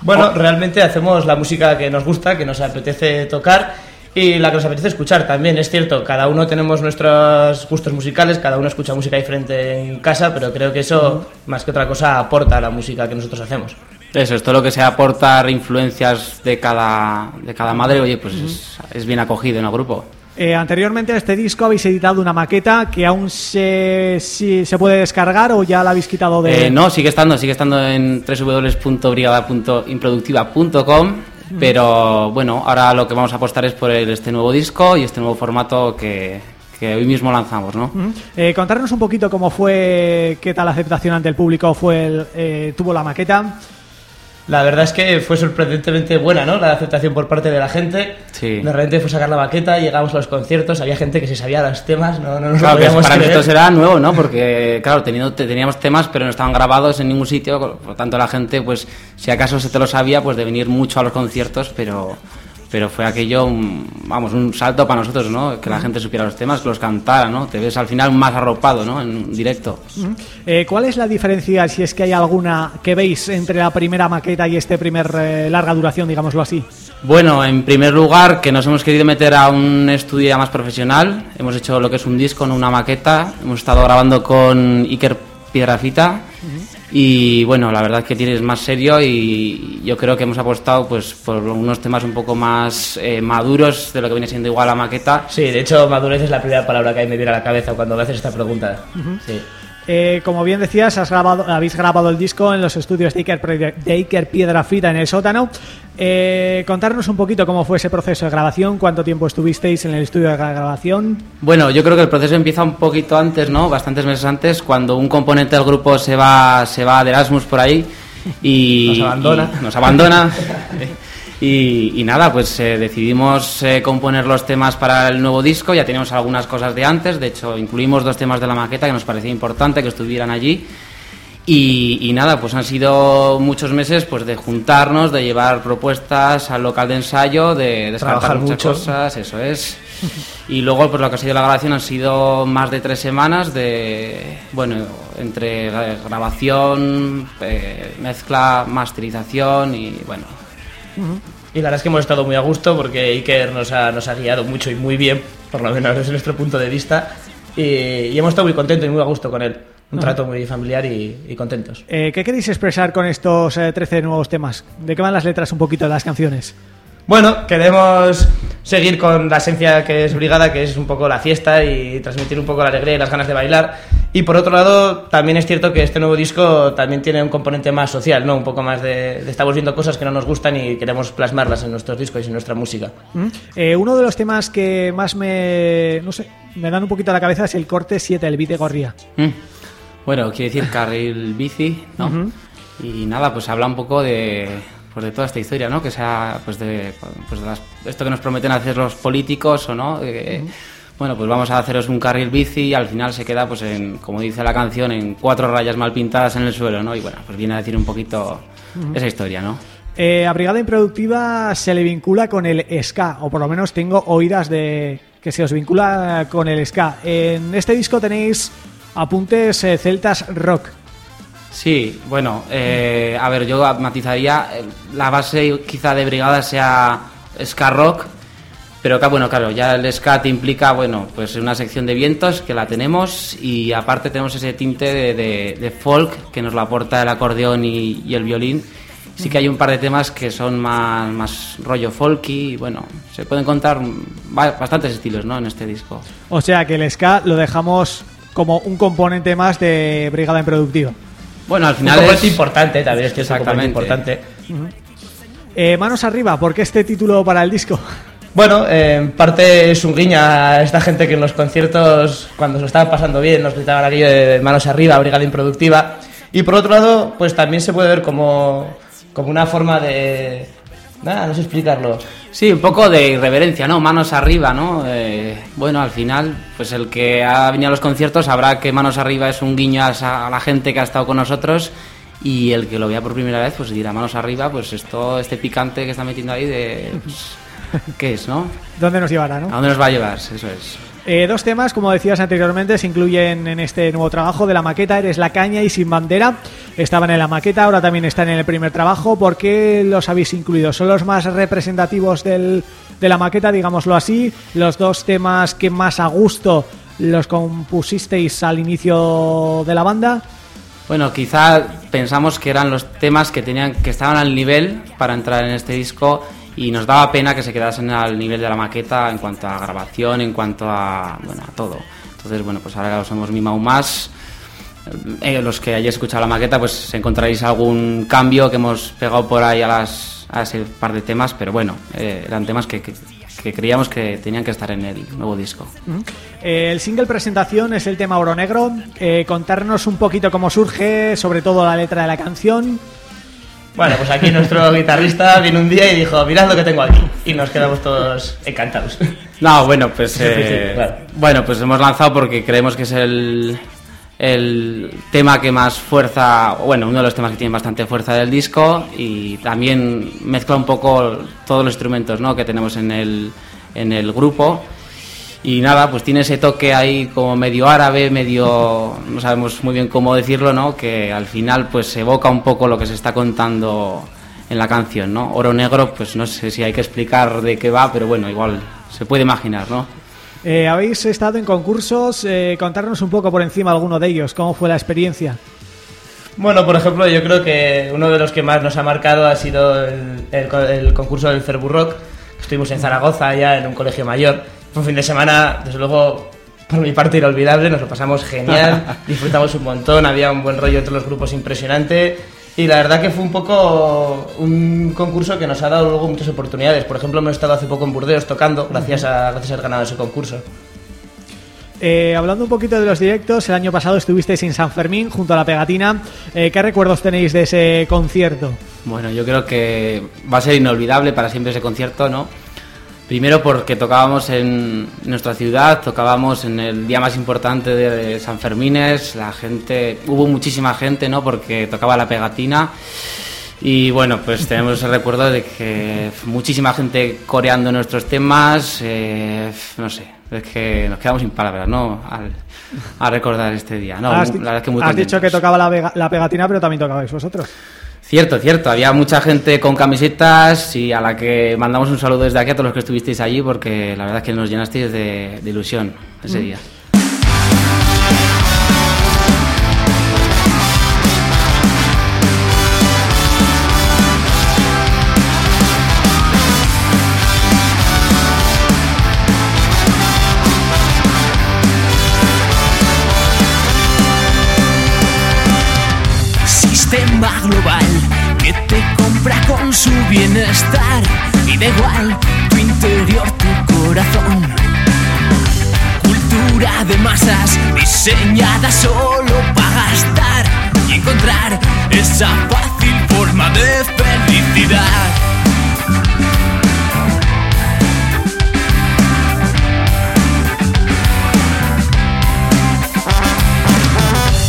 Bueno, realmente hacemos la música que nos gusta, que nos apetece tocar y la que nos apetece escuchar también. Es cierto, cada uno tenemos nuestros gustos musicales, cada uno escucha música diferente en casa, pero creo que eso, más que otra cosa, aporta a la música que nosotros hacemos. Eso es todo lo que sea aportar influencias de cada, de cada madre, oye, pues es, es bien acogido en el grupo. Eh, anteriormente a este disco habéis editado una maqueta que aún se, si- se puede descargar o ya la habéis quitado de... Eh, no, sigue estando, sigue estando en www.brigada.improductiva.com pero bueno, ahora lo que vamos a apostar es por este nuevo disco y este nuevo formato que, que hoy mismo lanzamos, ¿no? Ujú. Eh, contarnos un poquito cómo fue, qué tal aceptación ante el público fue el, eh, tuvo la maqueta. La verdad es que fue sorprendentemente buena, ¿no? La aceptación por parte de la gente. Sí. De repente fue sacar la maqueta, llegamos a los conciertos, había gente que se sabía los temas, no, no nos Claro, lo que podíamos para nosotros era nuevo, ¿no? Porque, claro, teniendo, te- teníamos temas, pero no estaban grabados en ningún sitio, por lo tanto la gente, pues, si acaso se te lo sabía, pues de venir mucho a los conciertos, pero, pero fue aquello, un- vamos, un salto para nosotros, ¿no? Que la gente supiera los temas, que los cantara, ¿no? Te ves al final más arropado, ¿no? En directo. Ujú. Eh, ¿Cuál es la diferencia, si es que hay alguna, que veis entre la primera maqueta y este primer eh, larga duración, digámoslo así? Bueno, en primer lugar, que nos hemos querido meter a un estudio más profesional. Hemos hecho lo que es un disco, no una maqueta. Hemos estado grabando con Iker Piedrafita. Y bueno, la verdad que tienes más serio y yo creo que hemos apostado pues por unos temas un poco más eh, maduros de lo que viene siendo igual la maqueta. Sí, de hecho, madurez es la primera palabra que me viene a la cabeza cuando me haces esta pregunta. Sí. Eh, como bien decías, has grabado, habéis grabado el disco en los estudios de Iker, de Iker Piedrafita en el sótano. Eh, contarnos un poquito cómo fue ese proceso de grabación, cuánto tiempo estuvisteis en el estudio de grabación. Bueno, yo creo que el proceso empieza un poquito antes, ¿no? Bastantes meses antes, cuando un componente del grupo se va, se va de Erasmus por ahí y Nos abandona. y nos abandona. <laughs> Y, y nada, pues eh, decidimos eh, componer los temas para el nuevo disco. Ya teníamos algunas cosas de antes, de hecho, incluimos dos temas de la maqueta que nos parecía importante que estuvieran allí. Y, y nada, pues han sido muchos meses pues de juntarnos, de llevar propuestas al local de ensayo, de descartar Trabajar muchas mucho. cosas, eso es. <laughs> Y luego, pues lo que ha sido la grabación han sido más de tres semanas de, bueno, entre gra- grabación, eh, mezcla, masterización y bueno. Y la verdad es que hemos estado muy a gusto porque Iker nos ha, nos ha guiado mucho y muy bien, por lo menos <laughs> desde nuestro punto de vista. Y, y hemos estado muy contentos y muy a gusto con él. Un trato muy familiar y, y contentos. Eh, ¿Qué queréis expresar con estos eh, 13 nuevos temas? ¿De qué van las letras un poquito de las canciones? Bueno, queremos seguir con la esencia que es Brigada, que es un poco la fiesta y transmitir un poco la alegría y las ganas de bailar. Y por otro lado, también es cierto que este nuevo disco también tiene un componente más social, ¿no? Un poco más de, de estamos viendo cosas que no nos gustan y queremos plasmarlas en nuestros discos y en nuestra música. ¿Mm? Eh, uno de los temas que más me, no sé, me dan un poquito a la cabeza es el corte 7, el beat de Gorría. Mm. Bueno, quiere decir carril bici, ¿no? Y nada, pues habla un poco de, pues de toda esta historia, ¿no? Que sea, pues de, pues de las- esto que nos prometen hacer los políticos o no. Bueno, pues vamos a haceros un carril bici y al final se queda, pues en, como dice la canción, en cuatro rayas mal pintadas en el suelo, ¿no? Y bueno, pues viene a decir un poquito esa historia, ¿no? Eh, a Brigada Improductiva se le vincula con el ska, o por lo menos tengo oídas de que se os vincula con el ska. En este disco tenéis apuntes eh, celtas rock. Sí, bueno, eh, a ver, yo matizaría, eh, la base quizá de brigada sea ska rock, pero que, bueno, claro, ya el ska te implica, bueno, pues una sección de vientos que la tenemos y aparte tenemos ese tinte de, folk que nos lo aporta el acordeón y, y el violín. Sí que hay un par de temas que son más, más rollo folky y bueno, se pueden contar ba- bastantes estilos, ¿no? En este disco. O sea que el ska lo dejamos como un componente más de Brigada Improductiva. Bueno, al Un final componente es... importante también, es que es un importante. Eh, manos arriba, ¿por qué este título para el disco? Bueno, eh, en parte es un guiño a esta gente que en los conciertos, cuando se lo estaban pasando bien, nos gritaban aquello de manos arriba, brigada improductiva. Y por otro lado, pues también se puede ver como, como una forma de... Nada, no sé explicarlo. Sí, un poco de irreverencia, ¿no? Manos arriba, ¿no? Eh, bueno, al final, pues el que ha venido a los conciertos sabrá que Manos arriba es un guiño a, a la gente que ha estado con nosotros y el que lo vea por primera vez, pues dirá Manos arriba, pues esto, este picante que está metiendo ahí de... pues, ¿Qué es, no? ¿Dónde nos llevará, no? ¿A dónde nos va a llevar? Eso es. Eh, dos temas, como decías anteriormente, se incluyen en este nuevo trabajo de la maqueta, Eres la caña y Sin bandera. Estaban en la maqueta, ahora también están en el primer trabajo. ¿Por qué los habéis incluido? ¿Son los más representativos del- de la maqueta, digámoslo así? ¿Los dos temas que más a gusto los compusisteis al inicio de la banda? Bueno, quizá pensamos que eran los temas que tenían que estaban al nivel para entrar en este disco y nos daba pena que se quedasen al nivel de la maqueta en cuanto a grabación, en cuanto a bueno, a todo. Entonces, bueno, pues ahora los hemos mimado más. Eh, los que hayáis escuchado la maqueta, pues encontraréis algún cambio que hemos pegado por ahí a las a ese par de temas, pero bueno, eh, eran temas que, que- que creíamos que tenían que estar en el nuevo disco. Eh, el single presentación es el tema Oro Negro. Eh, contarnos un poquito cómo surge, sobre todo la letra de la canción. Bueno, pues aquí nuestro guitarrista vino un día y dijo, mirad lo que tengo aquí. Y nos quedamos todos encantados. No, bueno, pues eh, claro. bueno, pues hemos lanzado porque creemos que es el el tema que más fuerza, bueno, uno de los temas que tiene bastante fuerza del disco y también mezcla un poco todos los instrumentos, ¿no? que tenemos en el en el grupo. Y nada, pues tiene ese toque ahí como medio árabe, medio no sabemos muy bien cómo decirlo, ¿no? Que al final pues evoca un poco lo que se está contando en la canción, ¿no? Oro negro, pues no sé si hay que explicar de qué va, pero bueno, igual se puede imaginar, ¿no? Eh, habéis estado en concursos, eh, contarnos un poco por encima alguno de ellos, cómo fue la experiencia. Bueno, por ejemplo, yo creo que uno de los que más nos ha marcado ha sido el, el el concurso del Ferburrock. Estuvimos en Zaragoza, ya en un colegio mayor. Fue un fin de semana, desde luego, por mi parte inolvidable. Nos lo pasamos genial, <laughs> disfrutamos un montón, había un buen rollo entre los grupos impresionante. Y la verdad que fue un poco un concurso que nos ha dado luego muchas oportunidades. Por ejemplo, hemos estado hace poco en Burdeos tocando, gracias a, gracias a haber ganado ese concurso. Eh, hablando un poquito de los directos, el año pasado estuvisteis en San Fermín junto a la pegatina. Eh, ¿Qué recuerdos tenéis de ese concierto? Bueno, yo creo que va a ser inolvidable para siempre ese concierto, ¿no? Primero porque tocábamos en nuestra ciudad, tocábamos en el día más importante de San Fermines, la gente, hubo muchísima gente, ¿no? Porque tocaba la pegatina y bueno, pues tenemos el recuerdo de que muchísima gente coreando nuestros temas, eh, no sé, es que nos quedamos sin palabras, ¿no? Al, al recordar este día, ¿no? has la di- verdad es que muy has contentos. dicho que tocaba la, la pegatina, pero también tocabais vosotros. Cierto, cierto. Había mucha gente con camisetas y a la que mandamos un saludo desde aquí a todos los que estuvisteis allí porque la verdad es que nos llenasteis de, de ilusión ese Mm. día. Bienestar y da igual tu interior, tu corazón. Cultura de masas diseñada solo para gastar y encontrar esa fácil forma de felicidad.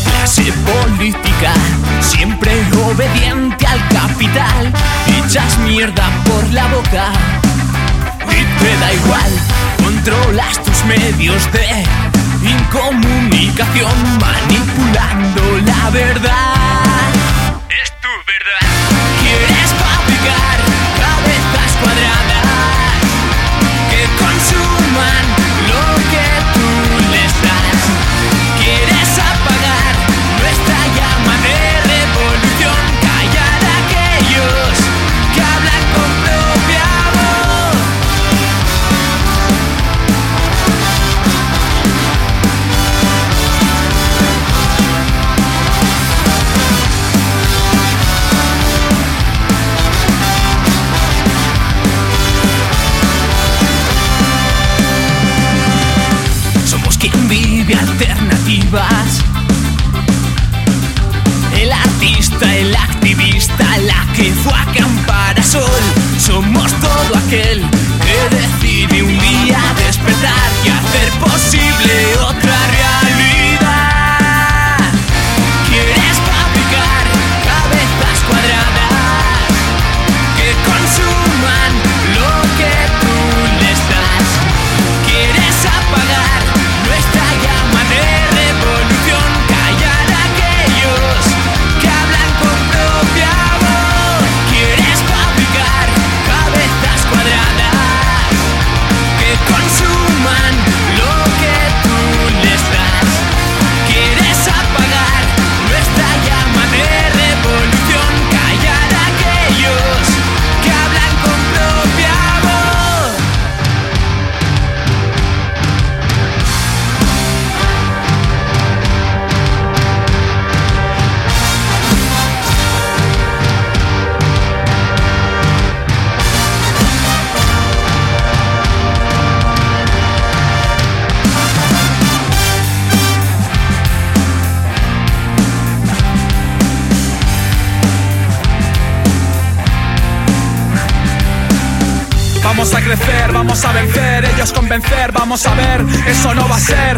Clase política, siempre obediente hospital, echas mierda por la boca y te da igual, controlas tus medios de incomunicación manipulando la verdad. Es tu verdad. Que a acampar a sol. Somos todo aquel que decide vamos a vencer, ellos convencer, vamos a ver, eso no va a ser.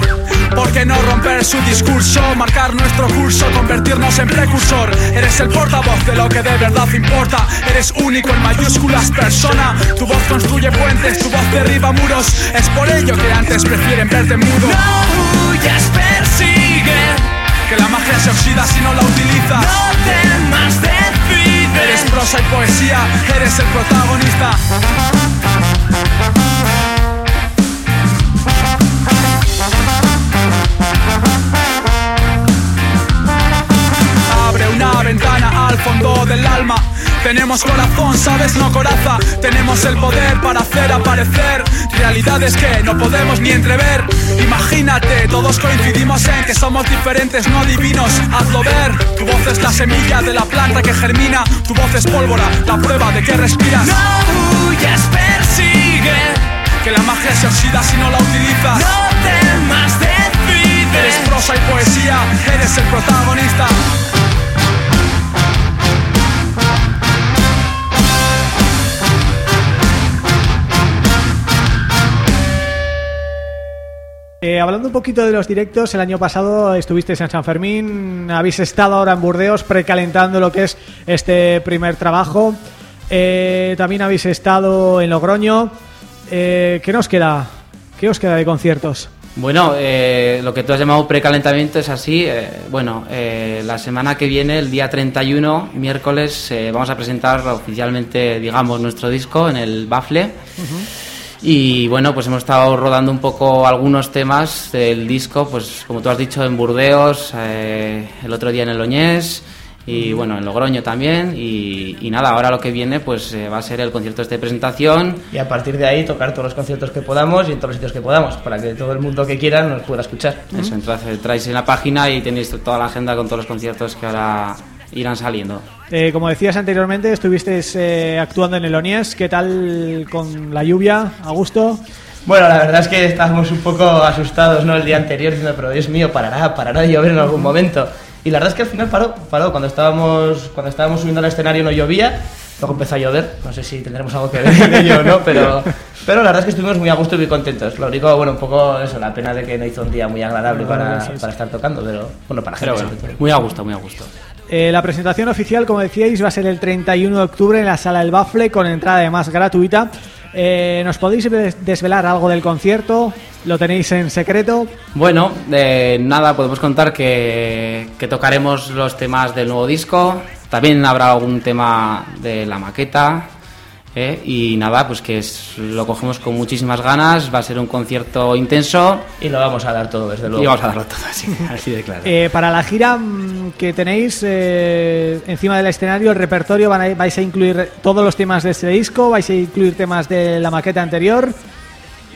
¿Por qué no romper su discurso, marcar nuestro curso, convertirnos en precursor? Eres el portavoz de lo que de verdad importa, eres único en mayúsculas persona. Tu voz construye puentes, tu voz derriba muros, es por ello que antes prefieren verte mudo. No huyas, persigue. Que la magia se oxida si no la utilizas. No temas, decide. Eres prosa y poesía, eres el protagonista. Ventana al fondo del alma. Tenemos corazón, sabes, no coraza. Tenemos el poder para hacer aparecer realidades que no podemos ni entrever. Imagínate, todos coincidimos en que somos diferentes, no divinos. Hazlo ver. Tu voz es la semilla de la planta que germina. Tu voz es pólvora, la prueba de que respiras. No huyas, persigue. Que la magia se oxida si no la utilizas. No temas, decide. Eres prosa y poesía, eres el protagonista. Eh, hablando un poquito de los directos, el año pasado estuvisteis en San Fermín, habéis estado ahora en Burdeos precalentando lo que es este primer trabajo. Eh, también habéis estado en Logroño. Eh, ¿Qué nos queda? ¿Qué os queda de conciertos? Bueno, eh, lo que tú has llamado precalentamiento es así. bueno, la semana que viene, el día 31, miércoles, vamos a presentar oficialmente, digamos, nuestro disco en el Bafle. Y bueno, pues hemos estado rodando un poco algunos temas del disco, pues como tú has dicho, en Burdeos, eh, el otro día en el Oñés y bueno, en Logroño también. Y, y nada, ahora lo que viene pues eh, va a ser el concierto este de presentación. Y a partir de ahí tocar todos los conciertos que podamos y en todos los sitios que podamos, para que todo el mundo que quiera nos pueda escuchar. Eso, entonces traéis en la página y tenéis toda la agenda con todos los conciertos que ahora irán saliendo. Eh, como decías anteriormente, estuvisteis eh, actuando en el Onies. ¿Qué tal con la lluvia? ¿A gusto? Bueno, la verdad es que estábamos un poco asustados ¿no? el día anterior diciendo, pero Dios mío, parará, parará de llover en algún momento. Y la verdad es que al final paró, paró. Cuando estábamos, cuando estábamos subiendo al escenario no llovía, luego empezó a llover. No sé si tendremos algo que ver en ello o no, pero, <laughs> pero la verdad es que estuvimos muy a gusto y muy contentos. Lo único, bueno, un poco eso, la pena de que no hizo un día muy agradable para, Sí, sí. para estar tocando, pero bueno, para Pero gente bueno, muy a gusto, muy a gusto. Eh, la presentación oficial, como decíais, va a ser el 31 de octubre en la Sala del Bafle, con entrada además gratuita. Eh, ¿Nos podéis des- desvelar algo del concierto? ¿Lo tenéis en secreto? Bueno, nada, podemos contar que, que tocaremos los temas del nuevo disco. También habrá algún tema de la maqueta. ¿Eh? Y nada, pues que es- lo cogemos con muchísimas ganas. Va a ser un concierto intenso. Y lo vamos a dar todo, desde luego. Y vamos a darlo todo, <laughs> así, así de claro. Eh, para la gira mm, que tenéis eh, encima del escenario, el repertorio, van a- ¿vais a incluir todos los temas de este disco? ¿Vais a incluir temas de la maqueta anterior?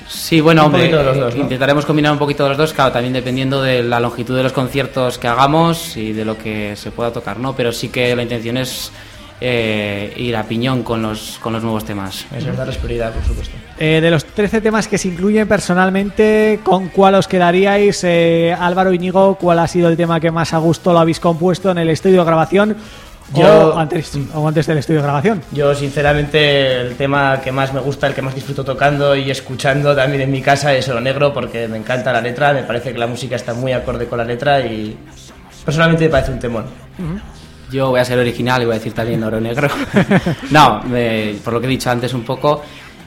Sí, bueno, hombre, intentaremos combinar un poquito de los dos, claro, también dependiendo de la longitud de los conciertos que hagamos y de lo que se pueda tocar, ¿no? Pero sí que la intención es eh, ir a piñón con los, con los nuevos temas. Eso es darles prioridad, por supuesto. Eh, de los 13 temas que se incluyen personalmente, ¿con cuál os quedaríais? Eh, Álvaro Íñigo, ¿cuál ha sido el tema que más a gusto lo habéis compuesto en el estudio de grabación? Yo- o, antes, o antes del estudio de grabación. Yo, sinceramente, el tema que más me gusta, el que más disfruto tocando y escuchando también en mi casa es Oro Negro, porque me encanta la letra, me parece que la música está muy acorde con la letra y personalmente me parece un temón. Yo voy a ser original y voy a decir también oro negro. <laughs> no, por lo que he dicho antes un poco.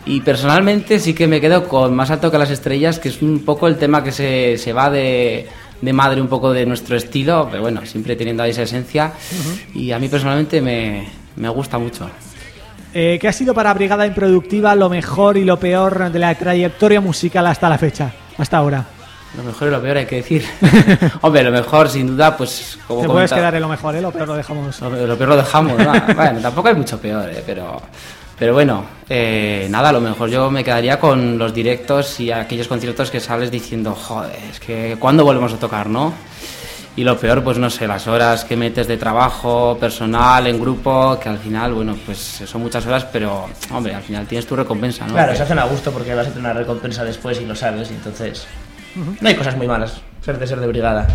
Y personalmente sí que me quedo con Más alto que las estrellas, que es un poco el tema que se, se va de, de madre un poco de nuestro estilo, pero bueno, siempre teniendo ahí esa esencia. Y a mí personalmente me, me gusta mucho. Eh, ¿Qué ha sido para Brigada Improductiva lo mejor y lo peor de la trayectoria musical hasta la fecha? Hasta ahora. Lo mejor y lo peor hay que decir. <laughs> Hombre, lo mejor sin duda, pues como Te puedes quedar en lo mejor, ¿eh? Lo peor lo dejamos. Lo, lo peor lo dejamos, ¿no? <laughs> bueno, tampoco hay mucho peor, ¿eh? pero, pero bueno, eh, nada, a lo mejor yo me quedaría con los directos y aquellos conciertos que sales diciendo, joder, es que ¿cuándo volvemos a tocar, no? Y lo peor, pues no sé, las horas que metes de trabajo personal, en grupo, que al final, bueno, pues son muchas horas, pero, hombre, al final tienes tu recompensa, ¿no? Claro, Que- se hacen a gusto porque vas a tener una recompensa después y lo sabes, y entonces no hay cosas muy malas ser de ser de brigada.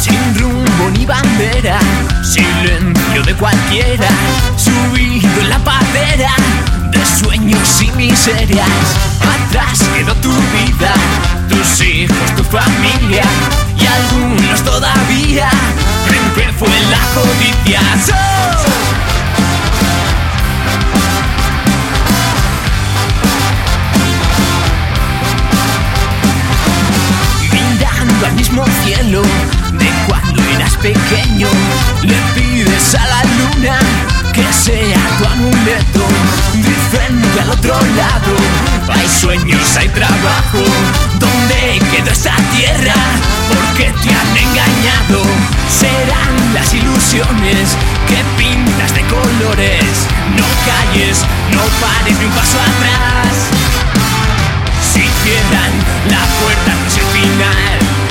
Sin rumbo ni bandera, silencio de cualquiera, subido en la padera de sueños y miserias. Atrás quedó tu vida, tus hijos, tu familia y algunos todavía creen que fue la codicia. ¡Oh! al mismo cielo de cuando eras pequeño. Le pides a la luna que sea tu amuleto. Dicen que al otro lado hay sueños, hay trabajo. ¿Dónde quedó esa tierra? Porque te han engañado. Serán las ilusiones que pintas de colores. No calles, no pares ni un paso atrás. Si cierran la puerta no es el final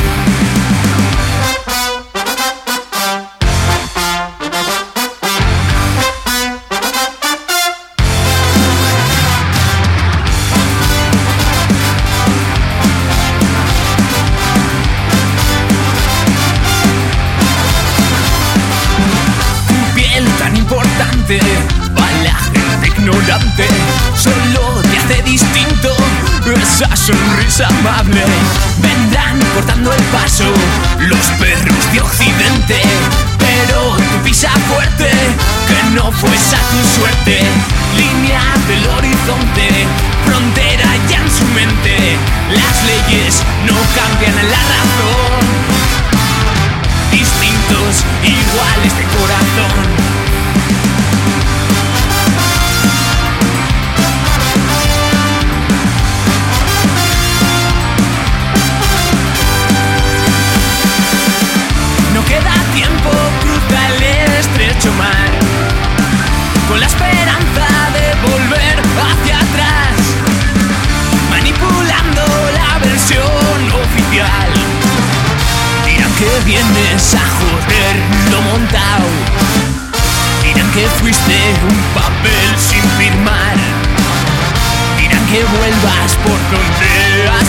para la gente ignorante Solo te hace distinto esa sonrisa amable Vendrán cortando el paso los perros de occidente Pero tu pisa fuerte que no fue esa tu suerte Línea del horizonte, frontera ya en su mente Las leyes no cambian la razón distintos, iguales de corazón. No queda tiempo, cruza el estrecho mar, con la esperanza de volver hacia atrás, manipulando la versión oficial. Dirán que vienes a joder lo montado. Que fuiste un papel sin firmar. Dirán que vuelvas por donde has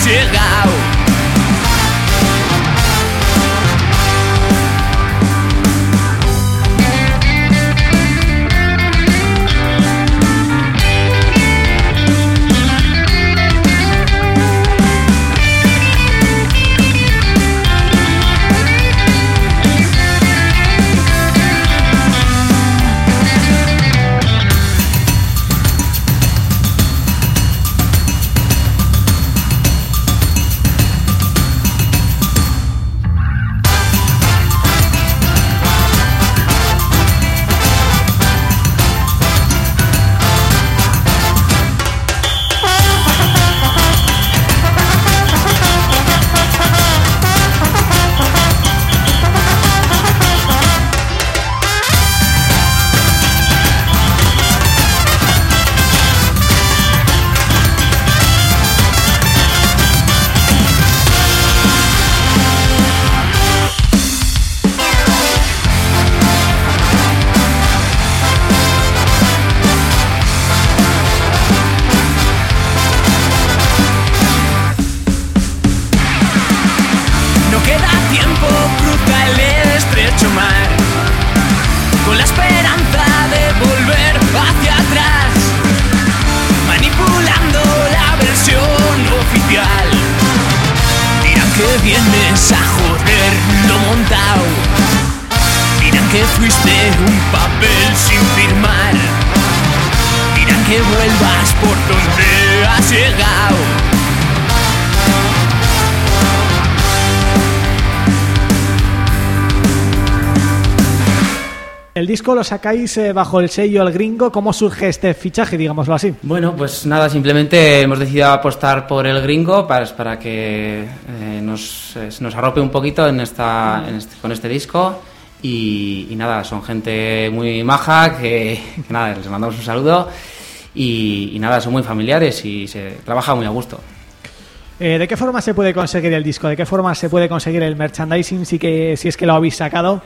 disco lo sacáis eh, bajo el sello El Gringo. ¿Cómo surge este fichaje, digámoslo así? Bueno, pues nada, simplemente hemos decidido apostar por el gringo para, para que eh, nos, eh, nos arrope un poquito en esta, en este- con este disco. Y, y nada, son gente muy maja, que, que nada, les mandamos un saludo. Y, y nada, son muy familiares y se trabaja muy a gusto. Eh, ¿De qué forma se puede conseguir el disco? ¿De qué forma se puede conseguir el merchandising si, que, si es que lo habéis sacado?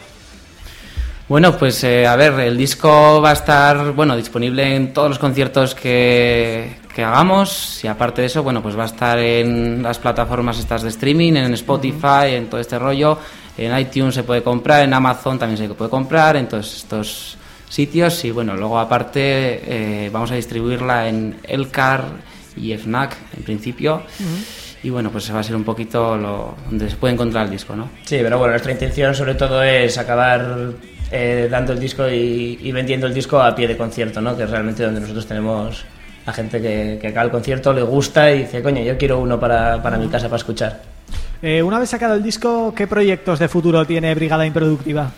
Bueno, pues eh, a ver, el disco va a estar bueno disponible en todos los conciertos que, que hagamos. Y aparte de eso, bueno, pues va a estar en las plataformas estas de streaming, en Spotify, en todo este rollo, en iTunes se puede comprar, en Amazon también se puede comprar, en todos estos sitios. Y bueno, luego aparte eh, vamos a distribuirla en Elcar y FNAC en principio. Y bueno, pues va a ser un poquito lo, donde se puede encontrar el disco, ¿no? Sí, pero bueno, nuestra intención sobre todo es acabar eh, dando el disco y, y vendiendo el disco a pie de concierto, ¿no? Que es realmente donde nosotros tenemos a gente que, que acá al concierto le gusta y dice, coño, yo quiero uno para, para mi casa para escuchar. Eh, una vez sacado el disco, ¿qué proyectos de futuro tiene Brigada Improductiva?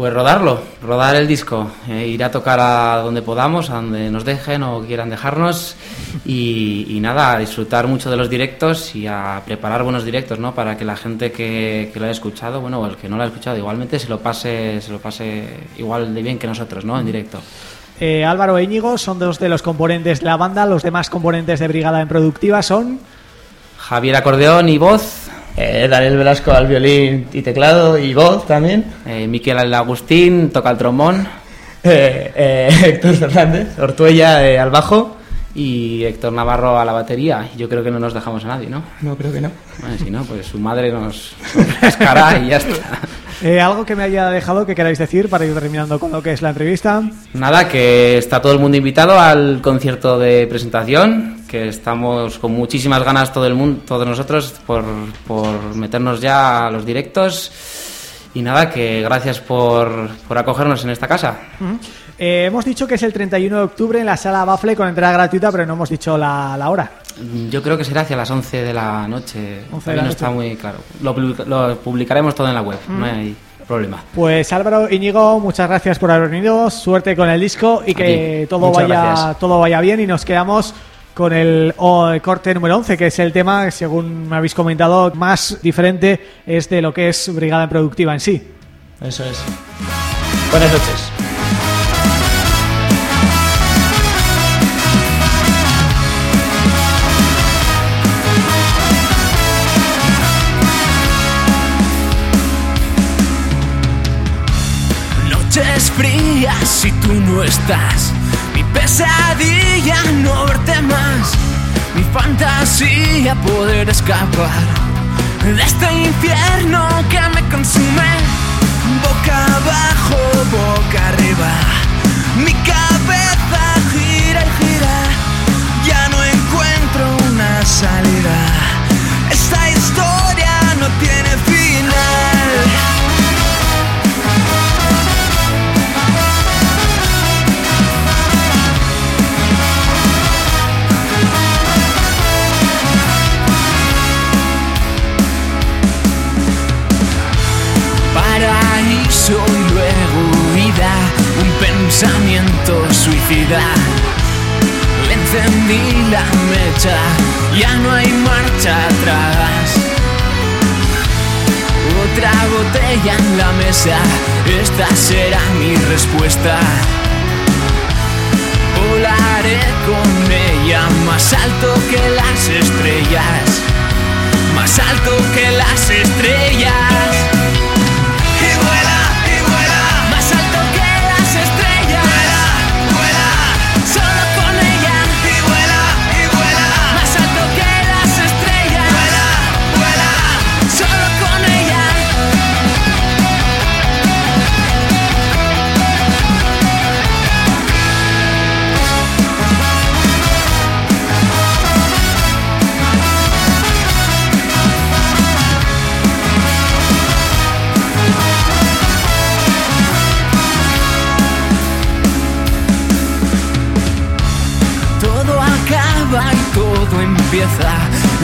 Pues rodarlo, rodar el disco, eh, ir a tocar a donde podamos, a donde nos dejen o quieran dejarnos y, y nada, a disfrutar mucho de los directos y a preparar buenos directos, ¿no? Para que la gente que, que lo haya escuchado, bueno, o el que no lo ha escuchado igualmente se lo pase, se lo pase igual de bien que nosotros, ¿no? En directo. Eh, Álvaro e Íñigo son dos de los componentes de la banda. Los demás componentes de Brigada Improductiva son... Javier Acordeón y voz. Eh, Daniel Velasco al violín y teclado y voz también. Eh, Miquel Agustín toca el trombón. Eh, eh, <laughs> Héctor Fernández, Ortuella eh, al bajo. Y Héctor Navarro a la batería. Yo creo que no nos dejamos a nadie, ¿no? No, creo que no. Bueno, si no, pues su madre nos, nos pescará y ya está. <laughs> Eh, ¿Algo que me haya dejado que queráis decir para ir terminando con lo que es la entrevista? Nada, que está todo el mundo invitado al concierto de presentación, que estamos con muchísimas ganas todo el mundo, todos nosotros por, por meternos ya a los directos y nada, que gracias por, por acogernos en esta casa. Ujú. Eh, hemos dicho que es el 31 de octubre en la sala Bafle con entrada gratuita, pero no hemos dicho la, la hora. Yo creo que será hacia las 11 de la noche, 11 de la no noche. está muy claro. Lo, lo publicaremos todo en la web, no Mm. hay problema. Pues Álvaro Íñigo, muchas gracias por haber venido, suerte con el disco y que todo Muchas vaya gracias. todo vaya bien y nos quedamos con el oh, corte número 11, que es el tema, según me habéis comentado, más diferente es de lo que es Brigada Improductiva en sí. Eso es. Buenas noches. Noches frías y tú no estás. Mi pesadilla no verte más. Mi fantasía poder escapar de este infierno que me consume. Boca abajo, boca arriba. Mi cabeza gira y gira. Ya no encuentro una salida. Pensamiento suicida. Le encendí la mecha, ya no hay marcha atrás. Otra botella en la mesa, esta será mi respuesta. Volaré con ella más alto que las estrellas, más alto que las estrellas.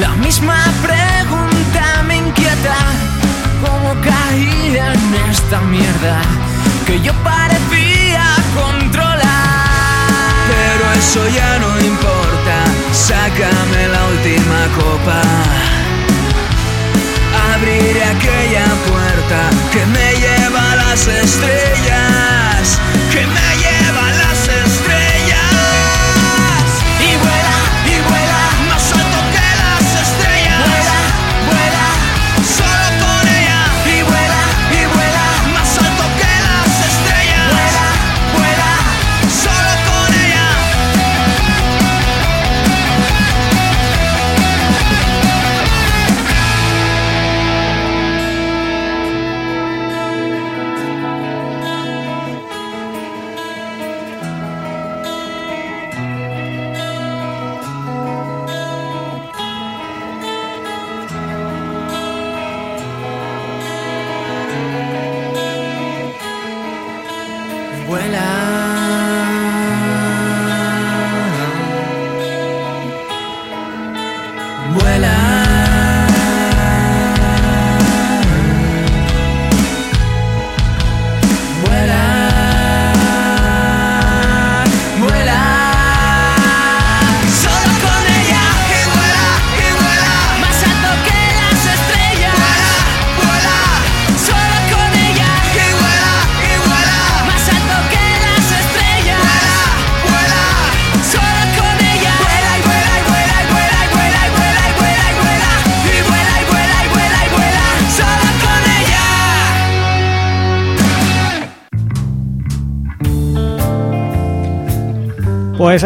La misma pregunta me inquieta. ¿Cómo caí en esta mierda que yo parecía controlar? Pero eso ya no importa. Sácame la última copa. Abriré aquella puerta que me lleva a las estrellas. Que me lleva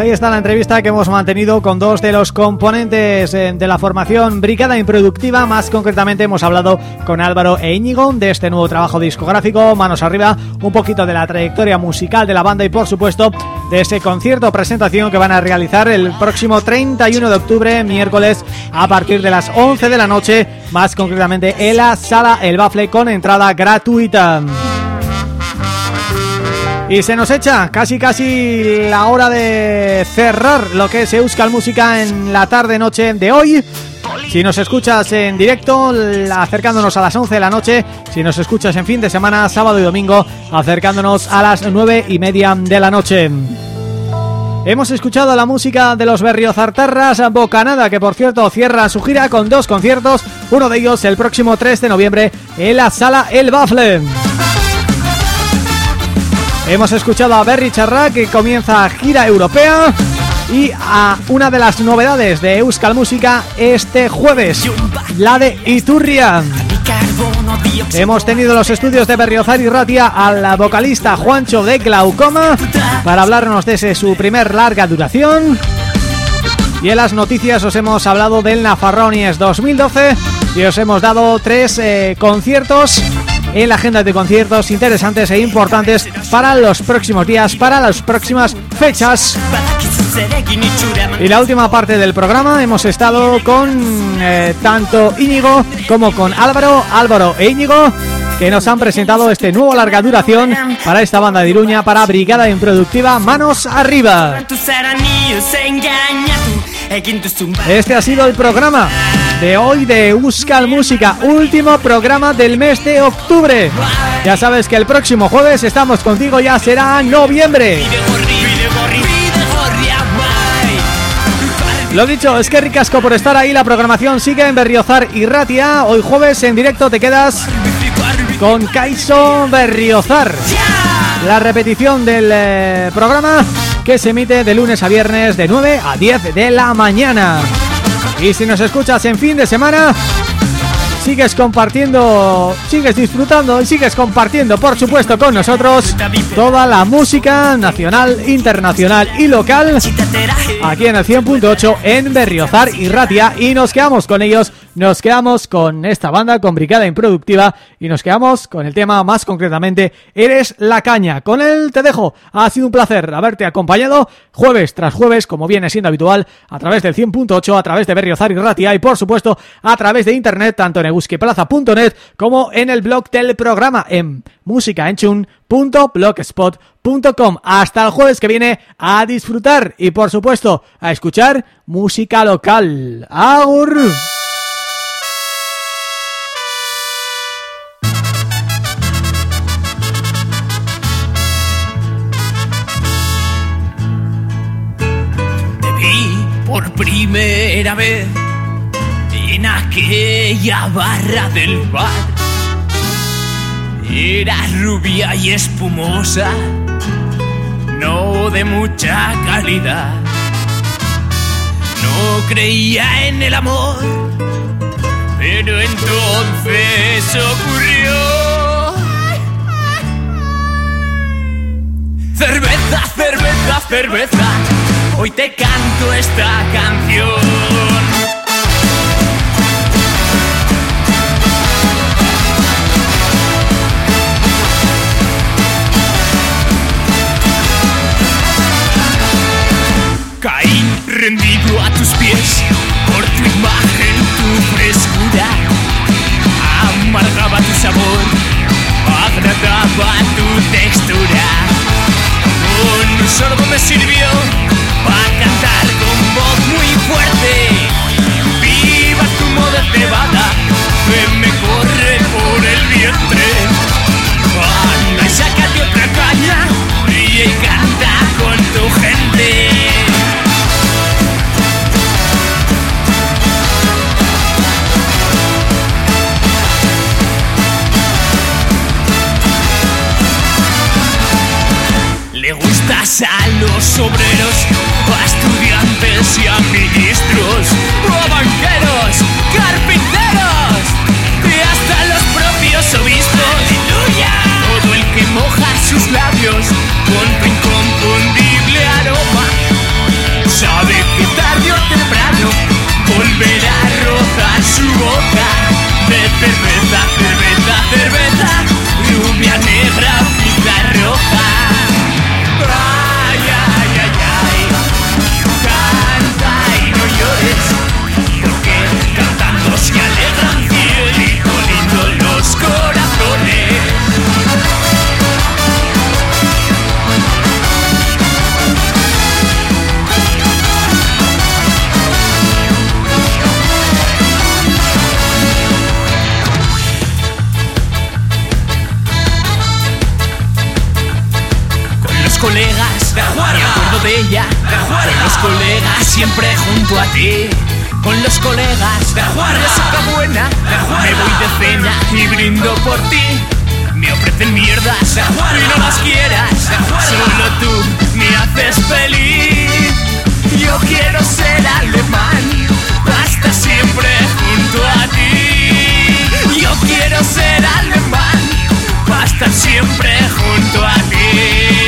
ahí está la entrevista que hemos mantenido con dos de los componentes eh, de la formación Brigada Improductiva. Más concretamente hemos hablado con Álvaro e Íñigo de este nuevo trabajo discográfico, Manos Arriba, un poquito de la trayectoria musical de la banda y por supuesto de ese concierto presentación que van a realizar el próximo 31 de octubre, miércoles, a partir de las 11 de la noche, más concretamente en la Sala El Bafle con entrada gratuita. Y se nos echa casi casi la hora de cerrar lo que es Euskal Música en la tarde-noche de hoy. Si nos escuchas en directo, acercándonos a las 11 de la noche. Si nos escuchas en fin de semana, sábado y domingo, acercándonos a las 9 y media de la noche. Hemos escuchado la música de los Berriozartarras Bocanada, que por cierto cierra su gira con dos conciertos, uno de ellos el próximo 3 de noviembre en la Sala El Bafle. Hemos escuchado a Berry Charra que comienza gira europea y a una de las novedades de Euskal Música este jueves, la de Iturria. Hemos tenido los estudios de Berriozar y Ratia al vocalista Juancho de Glaucoma para hablarnos de su primer larga duración. Y en las noticias os hemos hablado del Nafarronies 2012 y os hemos dado tres eh, conciertos en la agenda de conciertos interesantes e importantes para los próximos días, para las próximas fechas. Y la última parte del programa hemos estado con eh, tanto Íñigo como con Álvaro, Álvaro e Íñigo que nos han presentado este nuevo larga duración para esta banda de Iruña, para Brigada Improductiva Manos Arriba. Este ha sido el programa de hoy de Euskal Música, último programa del mes de octubre. Ya sabes que el próximo jueves estamos contigo, ya será noviembre. Lo dicho, es que ricasco por estar ahí, la programación sigue en Berriozar y Ratia. Hoy jueves en directo te quedas con Kaiso Berriozar. La repetición del eh, programa que se emite de lunes a viernes de 9 a 10 de la mañana. Y si nos escuchas en fin de semana, sigues compartiendo, sigues disfrutando y sigues compartiendo, por supuesto, con nosotros toda la música nacional, internacional y local aquí en el 100.8 en Berriozar y Ratia y nos quedamos con ellos nos quedamos con esta banda, con Brigada Improductiva y nos quedamos con el tema más concretamente Eres la Caña. Con él te dejo, ha sido un placer haberte acompañado jueves tras jueves, como viene siendo habitual, a través del 100.8, a través de Berriozar y Ratia y por supuesto a través de internet, tanto en eguskiplaza.net como en el blog del programa en musicaenchun.blogspot.com. Hasta el jueves que viene a disfrutar y por supuesto a escuchar música local. ¡Agur! Primera vez en aquella barra del bar. Eras rubia y espumosa, no de mucha calidad. No creía en el amor, pero entonces ocurrió. Cerveza, cerveza, cerveza, hoy te canto esta canción. Caí rendido a tus pies por tu imagen, tu frescura. Amargaba tu sabor, agradaba tu textura. Un sorbo me sirvió para cantar con voz muy fuerte. Viva tu moda cebada, que me corre por el vientre. Anda y sácate otra caña y canta con tu gente. Le gustas a los obreros, a ministros, a banqueros, carpinteros y hasta los propios obispos. ¡Aleluya! Todo el que moja sus labios con tu inconfundible aroma sabe que tarde o temprano volverá a rozar su boca de cerveza, cerveza, cerveza, colegas siempre junto a ti. Con los colegas de Juana, de Sacabuena, me voy de cena y brindo por ti. Me ofrecen mierdas de Juana, y no las quieras, solo tú me haces feliz. Yo quiero ser alemán, hasta siempre junto a ti. Yo quiero ser alemán, hasta siempre junto a ti.